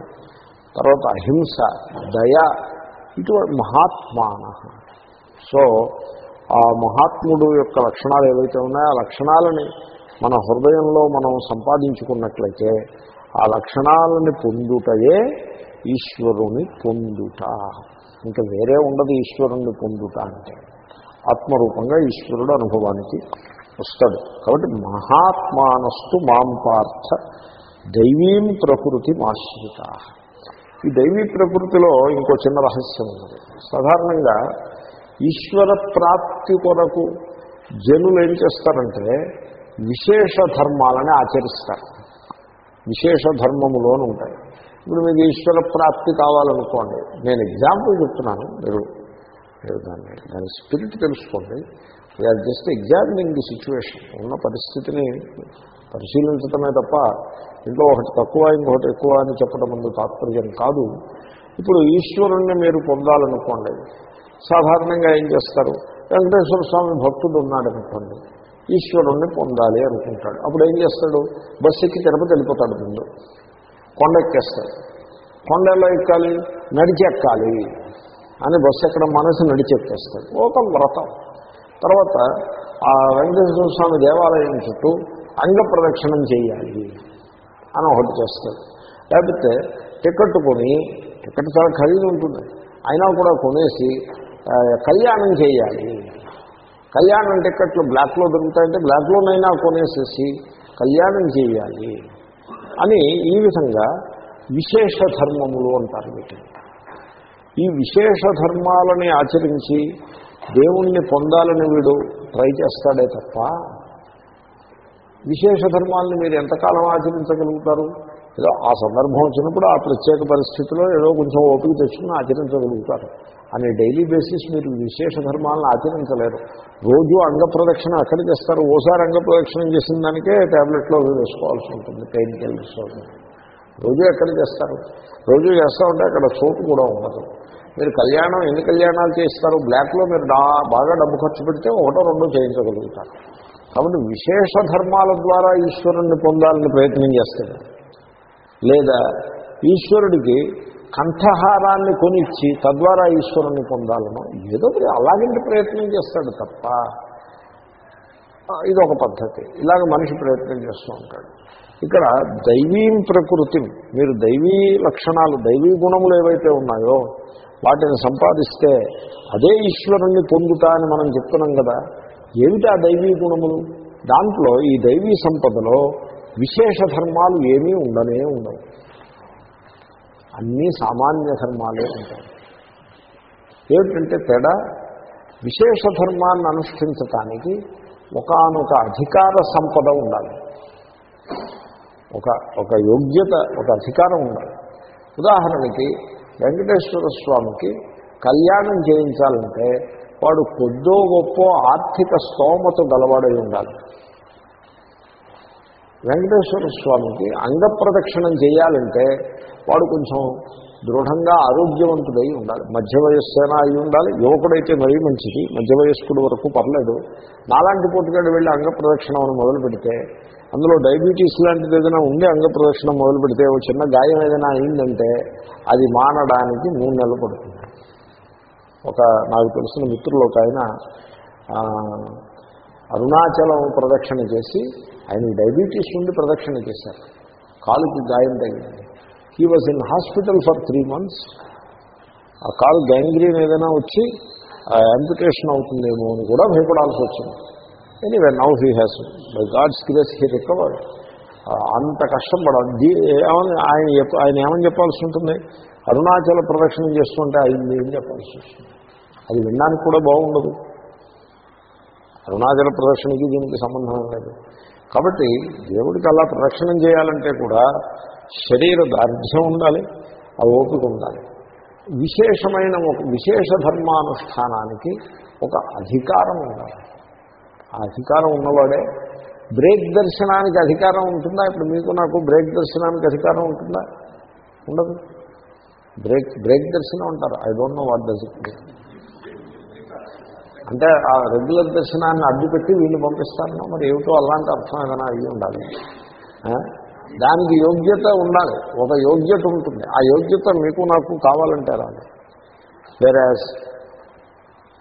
[SPEAKER 1] తర్వాత అహింస దయ ఇటువంటి మహాత్మాన. సో ఆ మహాత్ముడు యొక్క లక్షణాలు ఏవైతే ఉన్నాయో ఆ లక్షణాలని మన హృదయంలో మనం సంపాదించుకున్నట్లయితే ఆ లక్షణాలని పొందుటయే ఈశ్వరుని పొందుట. ఇంకా వేరే ఉండదు ఈశ్వరుణ్ణి పొందుట అంటే. ఆత్మరూపంగా ఈశ్వరుడు అనుభవానికి వస్తాడు. కాబట్టి మహాత్మానస్తు మాం పార్థ దైవీం ప్రకృతి మాశ్రిత. ఈ దైవీ ప్రకృతిలో ఇంకో చిన్న రహస్యం ఉన్నది. సాధారణంగా ఈశ్వర ప్రాప్తి కొరకు జనులు ఏం చేస్తారంటే విశేష ధర్మాలని ఆచరిస్తారు. విశేష ధర్మములోని ఉంటాయి. ఇప్పుడు మీకు ఈశ్వర ప్రాప్తి కావాలనుకోండి నేను ఎగ్జాంపుల్ చెప్తున్నాను మీరు దాన్ని దాని స్పిరిట్ తెలుసుకోండి. We are just examining the situation ఉన్న పరిస్థితిని పరిశీలించడమే తప్ప ఇంట్లో ఒకటి తక్కువ ఇంకొకటి ఎక్కువ అని చెప్పడం ముందు తాత్పర్యం కాదు. ఇప్పుడు ఈశ్వరుణ్ణి మీరు పొందాలనుకోండి సాధారణంగా ఏం చేస్తారు? వెంకటేశ్వర స్వామి భక్తుడు ఉన్నాడనుకోండి ఈశ్వరుణ్ణి పొందాలి అనుకుంటాడు. అప్పుడు ఏం చేస్తాడు? బస్సు ఎక్కి తిరుపతి వెళ్ళిపోతాడు ముందు. కొండ ఎక్కేస్తాడు. కొండ ఎలా ఎక్కాలి? నడిచెక్కాలి అని బస్సు ఎక్కడ మనసు నడిచెక్కేస్తాడు. ఒక వ్రతం. తర్వాత ఆ వెంకటేశ్వర స్వామి దేవాలయం చుట్టూ అంగ ప్రదక్షిణం చేయాలి అని ఒకటి చేస్తాడు. లేకపోతే టికెట్ కొని టికెట్ చాలా ఖరీదు ఉంటుంది. అయినా కూడా కొనేసి కళ్యాణం చేయాలి. కళ్యాణం టిక్కెట్లు బ్లాక్లో దొరుకుతాయంటే బ్లాక్లోనైనా కొనేసేసి కళ్యాణం చేయాలి అని ఈ విధంగా విశేష ధర్మములు అంటారు వీటిని. ఈ విశేష ధర్మాలని ఆచరించి దేవుణ్ణి పొందాలని వీడు ట్రై చేస్తాడే తప్ప విశేష ధర్మాలని మీరు ఎంతకాలం ఆచరించగలుగుతారు? ఏదో ఆ సందర్భం వచ్చినప్పుడు ఆ ప్రత్యేక పరిస్థితిలో ఏదో కొంచెం ఓపిక తెచ్చుకుని ఆచరించగలుగుతారు. అనే డైలీ బేసిస్ మీరు విశేష ధర్మాలను ఆచరించలేరు. రోజు అంగప్రదక్షిణ అక్కడ చేస్తారు? ఓసారి అంగప్రదక్షిణం చేసిన దానికే ట్యాబ్లెట్లో వేసుకోవాల్సి ఉంటుంది పెయిన్ కిల్లర్స్ రోజు ఎక్కడ చేస్తారు? రోజు చేస్తూ ఉంటే అక్కడ సోపు కూడా ఉండదు. మీరు కళ్యాణం ఎన్ని కళ్యాణాలు చేస్తారు బ్లాక్లో మీరు బాగా డబ్బు ఖర్చు పెడితే ఒకటో రెండో చేయించగలుగుతారు. కాబట్టి విశేష ధర్మాల ద్వారా ఈశ్వరుణ్ణి పొందాలని ప్రయత్నం చేస్తాడు లేదా ఈశ్వరుడికి కంఠహారాన్ని కొనిచ్చి తద్వారా ఈశ్వరుణ్ణి పొందాలను ఏదో ఒకటి అలాగంటి ప్రయత్నం చేస్తాడు తప్ప ఇదొక ఇది ఒక పద్ధతి. ఇలాగ మనిషి ప్రయత్నం చేస్తూ ఉంటాడు. ఇక్కడ దైవీం ప్రకృతి మీరు దైవీ లక్షణాలు దైవీ గుణములు ఏవైతే ఉన్నాయో వాటిని సంపాదిస్తే అదే ఈశ్వరుణ్ణి పొందుతా అని మనం చెప్తున్నాం కదా. ఏమిటి ఆ దైవీ గుణములు? దాంట్లో ఈ దైవీ సంపదలో విశేష ధర్మాలు ఏమీ ఉండనే ఉండవు. అన్నీ సామాన్య ధర్మాలే ఉంటాయి. ఏమిటంటే తేడా? విశేష ధర్మాన్ని అనుష్ఠించటానికి ఒకానొక అధికార సంపద ఉండాలి. ఒక ఒక యోగ్యత ఒక అధికారం ఉండాలి. ఉదాహరణకి వెంకటేశ్వర స్వామికి కళ్యాణం చేయించాలంటే వాడు కొద్దో గొప్ప ఆర్థిక స్తోమత గలవాడై ఉండాలి. వెంకటేశ్వర స్వామికి అంగప్రదక్షిణం చేయాలంటే వాడు కొంచెం దృఢంగా ఆరోగ్యవంతుడై ఉండాలి. మధ్య వయస్సైనా అయి ఉండాలి. యువకుడైతే మరీ మంచిది. మధ్య వయస్కుడు వరకు పర్లేదు. నాలాంటి పోటుగాడు వెళ్ళి అంగప్రదక్షిణం అని మొదలు పెడితే అందులో డయాబెటీస్ లాంటిది ఏదైనా ఉండి అంగప్రదక్షిణం మొదలు పెడితే ఒక చిన్న గాయం ఏదైనా అయిందంటే అది మానడానికి మూడు నెలలు పడుతుంది. ఒక నాకు తెలిసిన మిత్రులు ఒక ఆయన అరుణాచలం ప్రదక్షిణ చేసి ఆయన డయాబెటీస్ నుండి ప్రదక్షిణ చేశారు. కాలుకి గాయం తగిలింది. He was in hospital for three months ఆ కాలు గ్యాంగ్రీన్ ఏదైనా వచ్చి అంపిటేషన్ అవుతుందేమో అని కూడా భయపడాల్సి వచ్చింది. Anyway now he has by God's grace he recovered అంత కష్టపడాలి. ఏమని ఆయన ఆయన ఏమని చెప్పాల్సి ఉంటుంది? అరుణాచల ప్రదక్షిణం చేస్తుంటే అయింది ఏం చెప్పాల్సి వస్తుంది. అది వినడానికి కూడా బాగుండదు. అరుణాచల ప్రదక్షిణకి దీనికి సంబంధం లేదు. కాబట్టి దేవుడికి అలా ప్రదక్షిణం చేయాలంటే కూడా శరీర దార్ఢ్యం ఉండాలి ఆ ఓపిక ఉండాలి. విశేషమైన ఒక విశేష ధర్మానుష్ఠానానికి ఒక అధికారం ఉండాలి. ఆ అధికారం ఉన్నవాడే బ్రేక్ దర్శనానికి అధికారం ఉంటుందా? ఇప్పుడు మీకు నాకు బ్రేక్ దర్శనానికి అధికారం ఉంటుందా? ఉండదు. బ్రేక్ బ్రేక్ దర్శనం ఉంటారు I don't know what does అంటే ఆ రెగ్యులర్ దర్శనాన్ని అడ్డు పెట్టి వీళ్ళు పంపిస్తారనో మరి ఏమిటో అలాంటి అర్థం ఏదైనా అయ్యి ఉండాలి. దానికి యోగ్యత ఉండాలి. ఒక యోగ్యత ఉంటుంది. ఆ యోగ్యత మీకు నాకు కావాలంటే రాదు. వెరాజ్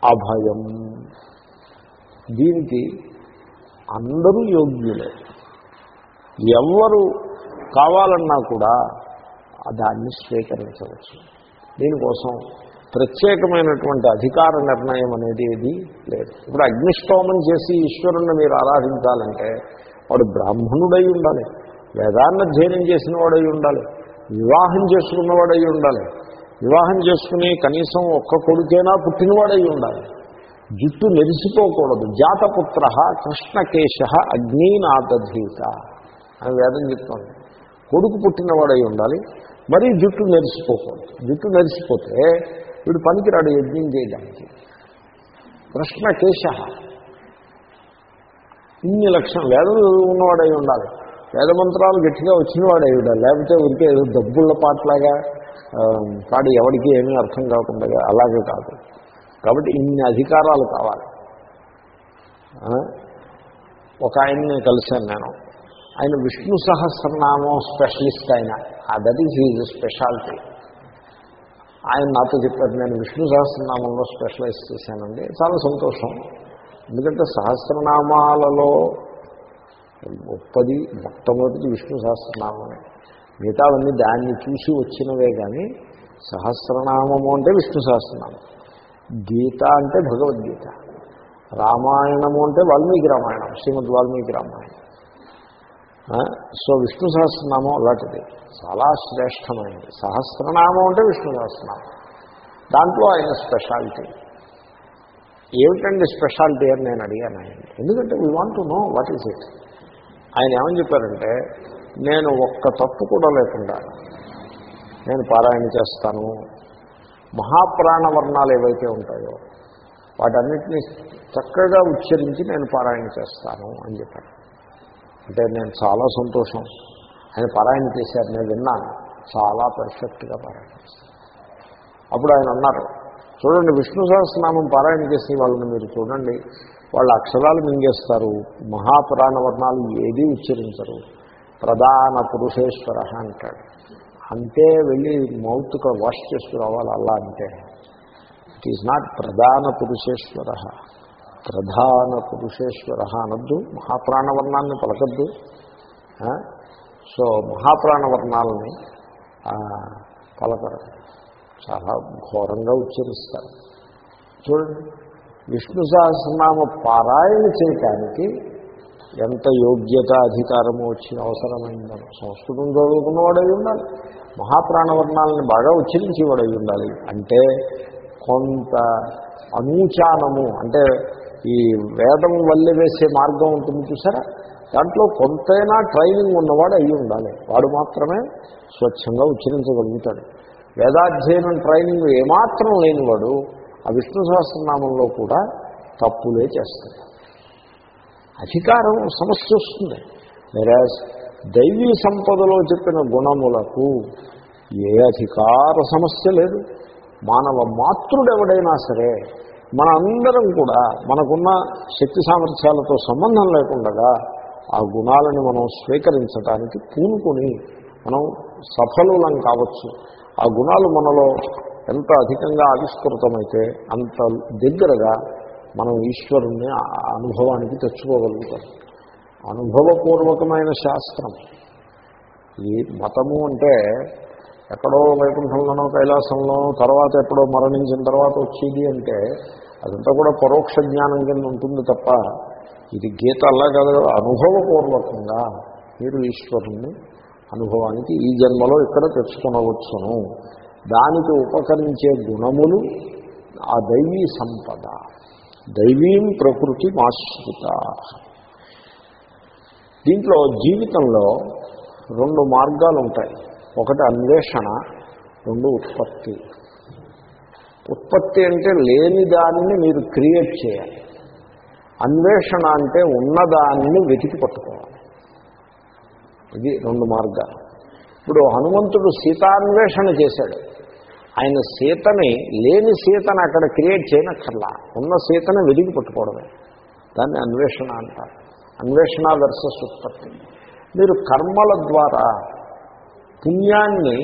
[SPEAKER 1] అభయం. దీనికి అందరూ యోగ్యులే. ఎవరు కావాలన్నా కూడా దాన్ని స్వీకరించవచ్చు. దీనికోసం ప్రత్యేకమైనటువంటి అధికార నిర్ణయం అనేది ఏది లేదు. ఇప్పుడు అగ్నిష్టోమం చేసి ఈశ్వరుణ్ణి మీరు ఆరాధించాలంటే వాడు బ్రాహ్మణుడై ఉండాలి. వేదాన్ని అధ్యయనం చేసిన వాడై ఉండాలి. వివాహం చేసుకున్నవాడై ఉండాలి. వివాహం చేసుకుని కనీసం ఒక్క కొడుకైనా పుట్టినవాడై ఉండాలి. జుట్టు నెరిసిపోకూడదు జాతపుత్ర కృష్ణకేశ అగ్నినాథధీత అని వేదం చెప్తోంది. కొడుకు పుట్టినవాడై ఉండాలి. మరీ జుట్టు నెరిసిపోకూడదు జుట్టు నెరిసిపోతే వీడు పనికిరాడు యజ్ఞం చేయడానికి. కృష్ణకేశ ఇన్ని లక్షణం. వేదం ఉన్నవాడై ఉండాలి. వేదమంత్రాలు గట్టిగా వచ్చినవాడై ఉండాలి లేకపోతే ఉరికే ఏదో దబ్బుళ్ళ పాటలాగా కాడు ఎవరికి ఏమీ అర్థం కాకుండా అలాగే కాదు. కాబట్టి ఇన్ని అధికారాలు కావాలి. ఒక ఆయన్ని కలిశాను నేను. ఆయన విష్ణు సహస్రనామం స్పెషలిస్ట్ ఆయన. దట్ ఈజ్ హీజ్ స్పెషాలిటీ ఆయన నాతో చెప్పారు నేను విష్ణు సహస్రనామంలో స్పెషలైజ్ చేశానండి. చాలా సంతోషం. ఎందుకంటే సహస్రనామాలలో గొప్పది మొట్టమొదటి విష్ణు సహస్రనామమే. మిగతావన్నీ దాన్ని చూసి వచ్చినవే కానీ సహస్రనామము అంటే విష్ణు సహస్రనామం. గీత అంటే భగవద్గీత. రామాయణము అంటే వాల్మీకి రామాయణం శ్రీమద్ వాల్మీకి రామాయణం. సో విష్ణు సహస్రనామం అలాంటిది. చాలా శ్రేష్టమైనది. సహస్రనామం అంటే విష్ణు సహస్రనామం దాంట్లో ఆయన స్పెషాలిటీ. ఏమిటండి స్పెషాలిటీ అని నేను అడిగాను ఆయన. ఎందుకంటే we want to know what is it ఆయన ఏమని చెప్పారంటే నేను ఒక్క తప్పు కూడా లేకుండా నేను పారాయణ చేస్తాను. మహాప్రాణ వర్ణాలు ఏవైతే ఉంటాయో వాటన్నిటినీ చక్కగా ఉచ్చరించి నేను పారాయణ చేస్తాను అని చెప్పాను అంటే నేను చాలా సంతోషం. ఆయన పారాయణ చేశారు నేను విన్నాను. చాలా పర్ఫెక్ట్గా పారాయణ అప్పుడు ఆయన అన్నారు చూడండి విష్ణు సహస్రనామం పారాయణ చేసే వాళ్ళని మీరు చూడండి. వాళ్ళ అక్షరాలు మింగేస్తారు మహాపురాణ వర్ణాలు ఏదీ ఉచ్చరించరు. ప్రధాన పురుషేశ్వర అంటాడు. అంతే వెళ్ళి మౌత్గా వాష్ రావాలి అలా అంటే. ఇట్ ఈజ్ నాట్ ప్రధాన పురుషేశ్వర. ప్రధాన పురుషేశ్వర అనద్దు. మహాప్రాణవర్ణాన్ని పలకద్దు. సో మహాప్రాణవర్ణాలని ఆ, పలకరు. చాలా ఘోరంగా ఉచ్చరిస్తారు. చూడండి విష్ణు సహస్రనామ పారాయణ చేయటానికి ఎంత యోగ్యత అధికారము వచ్చిన అవసరమైందని సంస్కృతం చదువుకున్నవాడై ఉండాలి. మహాప్రాణవర్ణాలని బాగా ఉచ్చరించేవాడై ఉండాలి. అంటే కొంత అనూచానము అంటే ఈ వేదం వల్లే వేసే మార్గం ఉంటుంది చూసారా? దాంట్లో కొంతైనా ట్రైనింగ్ ఉన్నవాడు అయి ఉండాలి. వాడు మాత్రమే స్వచ్ఛంగా ఉచ్చరించగలుగుతాడు. వేదాధ్యయనం ట్రైనింగ్ ఏమాత్రం లేనివాడు ఆ విష్ణు సహస్రనామంలో కూడా తప్పులే చేస్తాడు. అధికారం సమస్య వస్తుంది. వెరాజ్ దైవీ సంపదలో చెప్పిన గుణములకు ఏ అధికార సమస్య లేదు. మానవ మాతృడెవడైనా సరే మన అందరం కూడా మనకున్న శక్తి సామర్థ్యాలతో సంబంధం లేకుండా ఆ గుణాలను మనం స్వీకరించడానికి పూనుకొని మనం సఫలులం కావచ్చు. ఆ గుణాలు మనలో ఎంత అధికంగా ఆవిష్కృతమైతే అంత దగ్గరగా మనం ఈశ్వరుణ్ణి ఆ అనుభవానికి తెచ్చుకోగలుగుతాం. అనుభవపూర్వకమైన శాస్త్రం. ఈ మతము అంటే ఎక్కడో వైకుంఠంలోనో కైలాసంలో తర్వాత ఎప్పుడో మరణించిన తర్వాత వచ్చేది అంటే అదంతా కూడా పరోక్ష జ్ఞానం కింద ఉంటుంది తప్ప ఇది గీత అలా కాదు అనుభవపూర్వకంగా మీరు ఈశ్వరుణ్ణి అనుభవానికి ఈ జన్మలో ఇక్కడ తెచ్చుకునవచ్చును. దానికి ఉపకరించే గుణములు ఆ దైవీ సంపద దైవీం ప్రకృతి మాశ్రిత. దీంట్లో జీవితంలో రెండు మార్గాలు ఉంటాయి. ఒకటి అన్వేషణ రెండు ఉత్పత్తి. ఉత్పత్తి అంటే లేని దానిని మీరు క్రియేట్ చేయాలి. అన్వేషణ అంటే ఉన్నదాన్ని వెతికి పట్టుకోవాలి. ఇది రెండు మార్గాలు. ఇప్పుడు హనుమంతుడు సీతాన్వేషణ చేశాడు. ఆయన సీతని లేని సీతను అక్కడ క్రియేట్ చేయనక్కర్లా. ఉన్న సీతని వెతికి పట్టుకోవడమే. దాన్ని అన్వేషణ అంటారు. అన్వేషణ వెర్సెస్ ఉత్పత్తి. మీరు కర్మల ద్వారా పుణ్యాన్ని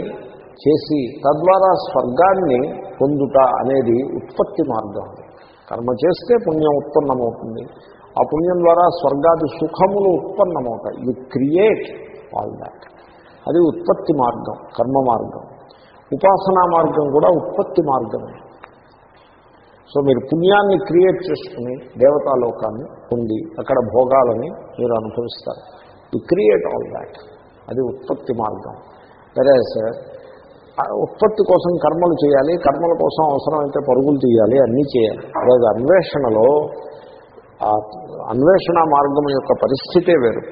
[SPEAKER 1] చేసి తద్వారా స్వర్గాన్ని పొందుట అనేది ఉత్పత్తి మార్గం కర్మ చేస్తే పుణ్యం ఉత్పన్నమవుతుంది. ఆ పుణ్యం ద్వారా స్వర్గాది సుఖములు ఉత్పన్నమవుతాయి. యు క్రియేట్ ఆల్ దాట్ అది ఉత్పత్తి మార్గం కర్మ మార్గం. ఉపాసనా మార్గం కూడా ఉత్పత్తి మార్గమే. సో మీరు పుణ్యాన్ని క్రియేట్ చేసుకుని దేవతాలోకాన్ని పొంది అక్కడ భోగాలని మీరు అనుభవిస్తారు. యు క్రియేట్ ఆల్ దాట్ అది ఉత్పత్తి మార్గం. వెరేస్ ఉత్పత్తి కోసం కర్మలు చేయాలి కర్మల కోసం అవసరమైతే పరుగులు తీయాలి అన్నీ చేయాలి. అదే అన్వేషణలో అన్వేషణ మార్గం యొక్క పరిస్థితే వేరు.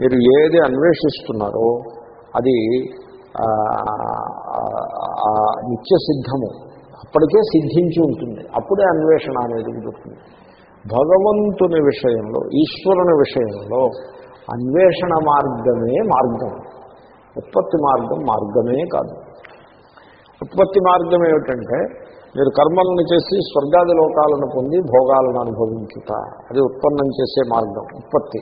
[SPEAKER 1] మీరు ఏది అన్వేషిస్తున్నారో అది నిత్య సిద్ధము అప్పటికే సిద్ధించి ఉంటుంది. అప్పుడే అన్వేషణ అనేది కుదురుతుంది. భగవంతుని విషయంలో ఈశ్వరుని విషయంలో అన్వేషణ మార్గమే మార్గం. ఉత్పత్తి మార్గం మార్గమే కాదు. ఉత్పత్తి మార్గం ఏమిటంటే మీరు కర్మలను చేసి స్వర్గాది లోకాలను పొంది భోగాలను అనుభవించుట. అది ఉత్పన్నం చేసే మార్గం ఉత్పత్తి.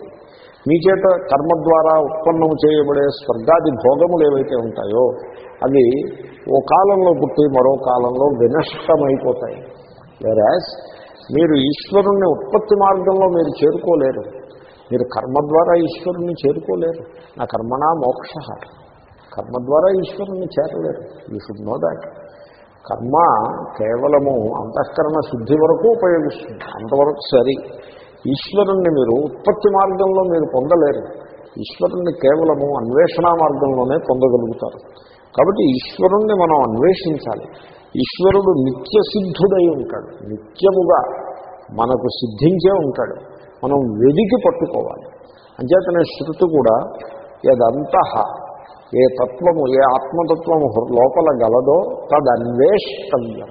[SPEAKER 1] మీ చేత కర్మ ద్వారా ఉత్పన్నం చేయబడే స్వర్గాది భోగములు ఏవైతే ఉంటాయో అవి ఓ కాలంలో పుట్టి మరో కాలంలో వినష్టమైపోతాయి. వేరాజ్ మీరు ఈశ్వరుణ్ణి ఉత్పత్తి మార్గంలో మీరు చేరుకోలేరు. మీరు కర్మ ద్వారా ఈశ్వరుణ్ణి చేరుకోలేరు. నా కర్మణా మోక్ష. కర్మ ద్వారా ఈశ్వరుణ్ణి చేరలేరు. You should know that karma కేవలము అంతఃకరణ శుద్ధి వరకు ఉపయోగిస్తుంది. అంతవరకు సరి. ఈశ్వరుణ్ణి మీరు ఉత్పత్తి మార్గంలో మీరు పొందలేరు. ఈశ్వరుణ్ణి కేవలము అన్వేషణ మార్గంలోనే పొందగలుగుతారు. కాబట్టి ఈశ్వరుణ్ణి మనం అన్వేషించాలి. ఈశ్వరుడు నిత్య సిద్ధుడై ఉంటాడు. నిత్యముగా మనకు సిద్ధించే ఉంటాడు. మనం వెదికి పట్టుకోవాలి. అంచేతనే శృతి కూడా యదంత ఏ తత్వము ఏ ఆత్మతత్వము లోపల గలదో తదన్వేష్టవ్యం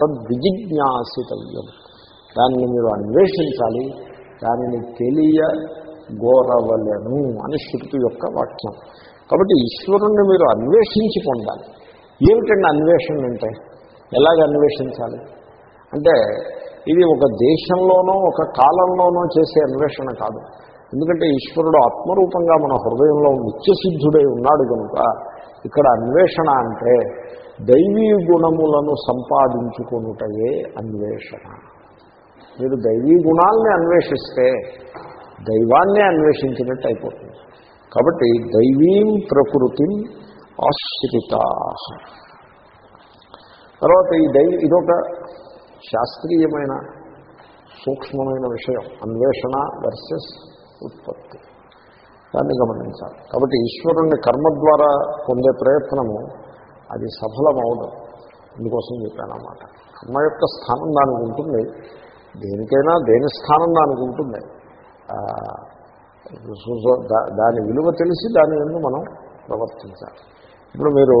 [SPEAKER 1] తద్విజిజ్ఞాసితవ్యం. దాన్ని మీరు అన్వేషించాలి దానిని తెలియ గోరవలను అని శృతి యొక్క వాక్యం. కాబట్టి ఈశ్వరుణ్ణి మీరు అన్వేషించి పొందాలి. ఏమిటండి అన్వేషణ అంటే? ఎలాగ అన్వేషించాలి? అంటే ఇది ఒక దేశంలోనో ఒక కాలంలోనో చేసే అన్వేషణ కాదు. ఎందుకంటే ఈశ్వరుడు ఆత్మరూపంగా మన హృదయంలో నిత్యసిద్ధుడై ఉన్నాడు కనుక ఇక్కడ అన్వేషణ అంటే దైవీ గుణములను సంపాదించుకునుటయే అన్వేషణ. మీరు దైవీ గుణాలని అన్వేషిస్తే దైవాన్ని అన్వేషించినట్టు అయిపోతుంది. కాబట్టి దైవీం ప్రకృతి ఆశ్రిత. తర్వాత ఈ దైవ ఇదొక శాస్త్రీయమైన సూక్ష్మమైన విషయం. అన్వేషణ వర్సెస్ ఉత్పత్తి. దాన్ని గమనించాలి. కాబట్టి ఈశ్వరుణ్ణి కర్మ ద్వారా పొందే ప్రయత్నము అది సఫలమవదు. అందుకోసం చెప్పాను అన్నమాట కర్మ యొక్క స్థానం దానికి ఉంటుంది. దేనికైనా దేని స్థానం దానికి ఉంటుంది. దాని విలువ తెలిసి దాని ఎందుకు మనం ప్రవర్తించాలి. ఇప్పుడు మీరు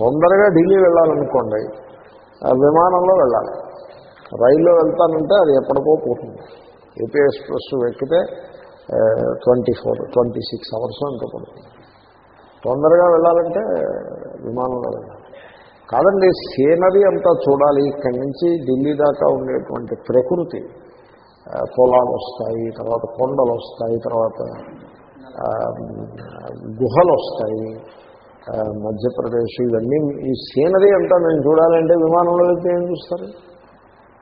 [SPEAKER 1] తొందరగా ఢిల్లీ వెళ్ళాలనుకోండి విమానంలో వెళ్ళాలి. రైల్లో వెళ్తానంటే అది ఎప్పటికో పోతుంది. ఏపీ ఎక్స్ప్రెస్ ఎక్కితే twenty four twenty six hours అంత పడుతుంది. తొందరగా వెళ్ళాలంటే విమానంలో వెళ్ళాలి. కాదండి సీనరీ అంతా చూడాలి. ఇక్కడి నుంచి ఢిల్లీ దాకా ఉండేటువంటి ప్రకృతి పొలాలు వస్తాయి తర్వాత కొండలు వస్తాయి తర్వాత గుహలు వస్తాయి మధ్యప్రదేశ్ ఇవన్నీ ఈ సీనరీ అంతా మేము చూడాలంటే విమానంలో వెళ్తే ఏం చూస్తారు?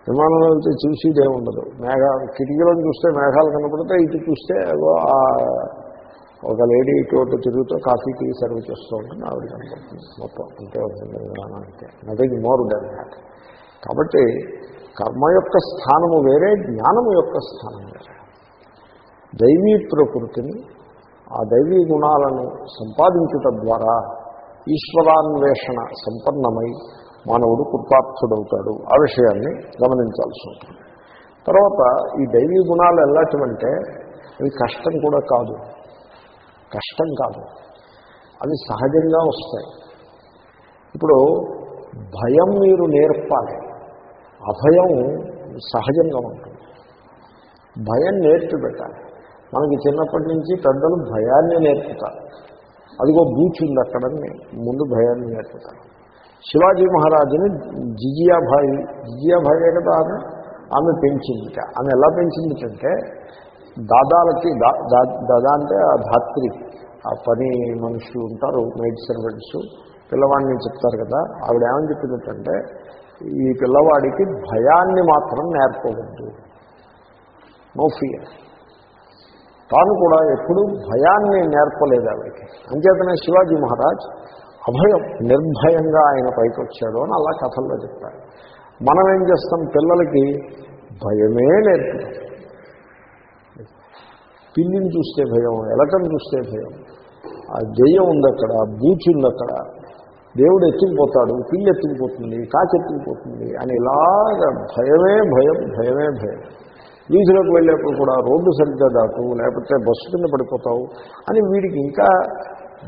[SPEAKER 1] విమానంలో వెళ్తే చూసేదే ఉండదు మేఘ కిటికీలో చూస్తే మేఘాలు కనపడితే ఇటు చూస్తే ఒక లేడీ ఇటు తిరుగుతూ కాఫీ టీ సర్వ్ చేస్తూ ఉంటుంది ఆవిడ కనపడుతుంది. మొత్తం అంతే ఉంటుంది విమానం అంతే నథింగ్ మోర్ దాన్ కాబట్టి కర్మ యొక్క స్థానము వేరే జ్ఞానము యొక్క స్థానం వేరే. దైవీ ప్రకృతిని ఆ దైవీ గుణాలను సంపాదించుట ద్వారా ఈశ్వరాన్వేషణ సంపన్నమై మానవుడు కృపార్థుడవుతాడు. ఆ విషయాన్ని గమనించాల్సి ఉంటుంది. తర్వాత ఈ దైవీ గుణాలు ఎలాంటివంటే అవి కష్టం కూడా కాదు. కష్టం కాదు. అవి సహజంగా వస్తాయి. ఇప్పుడు భయం మీరు నేర్పాలి. అభయం సహజంగా ఉంటుంది. భయం నేర్పి పెట్టాలి మనకి చిన్నప్పటి నుంచి పెద్దలు భయాన్ని నేర్పుతారు. అదిగో బూచ్ ఉంది అక్కడ ముందు భయాన్ని నేర్పుతారు. శివాజీ మహారాజుని జిజియాభాయి జిజియాభాయే కదా ఆమె? ఆమె పెంచిందిట. ఆమె ఎలా పెంచిందిటంటే దాదాలకి దా- దా- దాదా అంటే ఆ ధాత్రి ఆ పని మనుషులు ఉంటారు మెయిడ్ సర్వెంట్స్. పిల్లవాడిని చెప్తారు కదా ఆవిడ ఏమని చెప్పిందంటే ఈ పిల్లవాడికి భయాన్ని మాత్రం నేర్పవద్దు. నో ఫియర్ తాను కూడా ఎప్పుడూ భయాన్ని నేర్పలేదు ఆవిడకి. అంచేతనే శివాజీ మహారాజ్ అభయం నిర్భయంగా ఆయన పైకి వచ్చాడు అని అలా కథల్లో చెప్తారు మనం ఏం చేస్తాం? పిల్లలకి భయమే నేర్పుతాం పిల్లిని చూస్తే భయం ఎలకను చూస్తే భయం. ఆ దెయ్యం ఉంది అక్కడ బూచి ఉంది అక్కడ. దేవుడు ఎత్తుకుపోతాడు పిల్లి ఎత్తుకుపోతుంది కాకి ఎత్తుకుపోతుంది అని ఇలాగ భయమే భయం భయమే భయం. వీధిలోకి వెళ్ళేప్పుడు కూడా రోడ్డు సరిగ్గా దాటు లేకపోతే బస్సు కింద పడిపోతావు అని వీడికి ఇంకా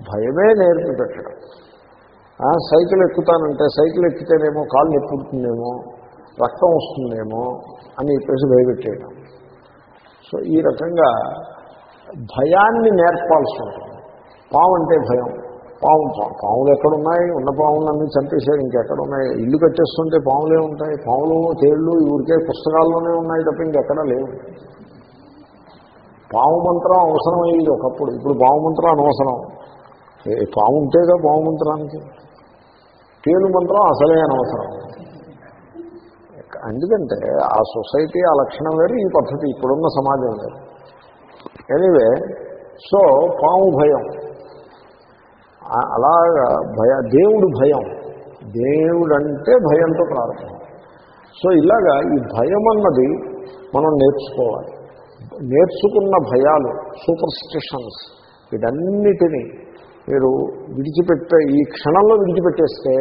[SPEAKER 1] భయమే నేర్పి పెట్టడం సైకిల్ ఎక్కుతానంటే సైకిల్ ఎక్కితేనేమో కాలు నొప్పుడుతుందేమో రక్తం వస్తుందేమో అని చెప్పేసి భయపెట్టేయడం సో ఈ రకంగా భయాన్ని నేర్పాల్సి ఉంటుంది. పాము అంటే భయం. పాము పాములు ఎక్కడున్నాయి? ఉన్న పాములన్నీ చంపేశారు ఇంకెక్కడున్నాయి? ఇల్లు కట్టేస్తుంటే పాములే ఉంటాయి. పాములు తేళ్ళు ఊరికే పుస్తకాల్లోనే ఉన్నాయి తప్ప ఇంకెక్కడా లేవు. పాము మంత్రం అవసరమయ్యేది ఒకప్పుడు. ఇప్పుడు పాము మంత్రం అనవసరం. పాము ఉంటేగా పాము మంత్రానికి తేలు మంత్రం అసలే అనవసరం. ఎందుకంటే ఆ సొసైటీ ఆ లక్షణం వేరు ఈ పద్ధతి ఇప్పుడున్న సమాజం వేరు. ఎనీవే సో పాము భయం. అలాగా భయ దేవుడు భయం. దేవుడంటే భయంతో ప్రారంభం. సో ఇలాగా ఈ భయం అన్నది మనం నేర్చుకోవాలి. నేర్చుకున్న భయాలు సూపర్ స్టిషన్స్ వీటన్నిటినీ మీరు విడిచిపెట్టే ఈ క్షణంలో విడిచిపెట్టేస్తే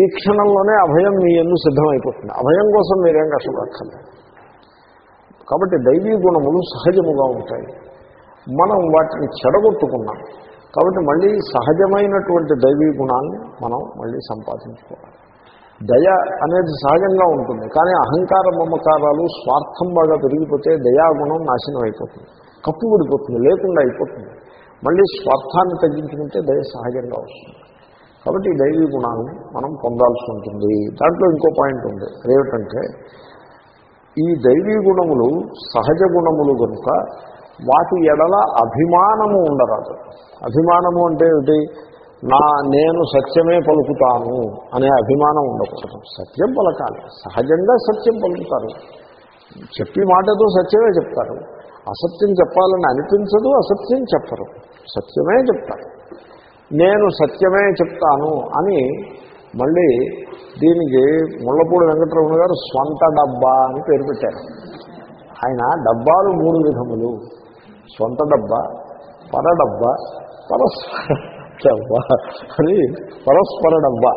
[SPEAKER 1] ఈ క్షణంలోనే అభయం మీ ఎందు సిద్ధమైపోతుంది. అభయం కోసం మీరేం కష్టపడక్కర్లేదు. కాబట్టి దైవీ గుణములు సహజముగా ఉంటాయి. మనం వాటిని చెడగొట్టుకున్నాం. కాబట్టి మళ్ళీ సహజమైనటువంటి దైవీ గుణాన్ని మనం మళ్ళీ సంపాదించుకోవాలి. దయ అనేది సహజంగా ఉంటుంది. కానీ అహంకార మమకారాలు స్వార్థం బాగా పెరిగిపోతే దయాగుణం నాశనం అయిపోతుంది. కప్పు పడిపోతుంది లేకుండా అయిపోతుంది. మళ్ళీ స్వార్థాన్ని తగ్గించుకుంటే దయ సహజంగా వస్తుంది. కాబట్టి ఈ దైవీ గుణాన్ని మనం పొందాల్సి ఉంటుంది. దాంట్లో ఇంకో పాయింట్ ఉంది. అదేమిటంటే ఈ దైవీ గుణములు సహజ గుణములు కనుక వాటి ఎడల అభిమానము ఉండరాదు. అభిమానము అంటే ఏమిటి? నా నేను సత్యమే పలుకుతాను అనే అభిమానం ఉండకూడదు. సత్యం పలకాలి. సహజంగా సత్యం పలుకుతారు. చెప్పి మాటతో సత్యమే చెప్తారు. అసత్యం చెప్పాలని అనిపించదు అసత్యం చెప్పరు. సత్యమే చెప్తారు నేను సత్యమే చెప్తాను అని మళ్ళీ దీనికి ముళ్ళపూడి వెంకటరమణ గారు స్వంత డబ్బా అని పేరు పెట్టారు. ఆయన డబ్బాలు మూడు విధములు. స్వంత డబ్బా పర డబ్బా పరస్పర డబ్బా అని పరస్పర డబ్బా.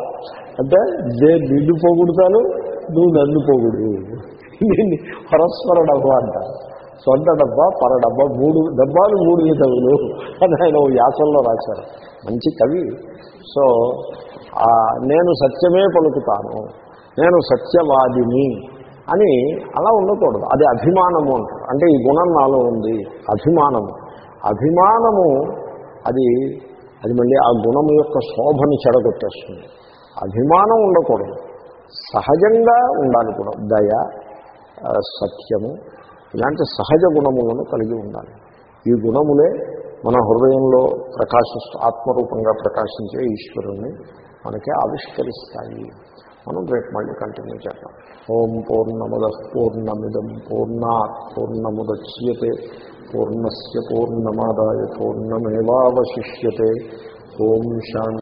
[SPEAKER 1] అంటే నేను నిన్ను పోగొడతాను నువ్వు నన్ను పోగుడు దీన్ని పరస్పర డబ్బా అంటారు. సొంత డబ్బా పర డబ్బా మూడు డబ్బాలు మూడు విధములు అని ఆయన వ్యాసంలో రాశారు. మంచి కవి. సో నేను సత్యమే పలుకుతాను నేను సత్యవాదిని అని అలా ఉండకూడదు. అది అభిమానము అంటారు. అంటే ఈ గుణం నాలో ఉంది అభిమానము. అభిమానము అది అది మళ్ళీ ఆ గుణం యొక్క శోభని చెడగొట్టేస్తుంది. అభిమానం ఉండకూడదు. సహజంగా ఉండాలి కూడా. దయ సత్యము ఇలాంటి సహజ గుణములను కలిగి ఉండాలి. ఈ గుణములే మన హృదయంలో ప్రకాశిస్తూ ఆత్మరూపంగా ప్రకాశించే ఈశ్వరుణ్ణి మనకి ఆవిష్కరిస్తాయి. మనం రేపు మళ్ళీ కంటిన్యూ చేద్దాం. ఓం పూర్ణముద పూర్ణమిదం పూర్ణా పూర్ణముద్యతే పూర్ణస్ పూర్ణమాదాయ పూర్ణమేవాశిష్యతే ఓం శాంతి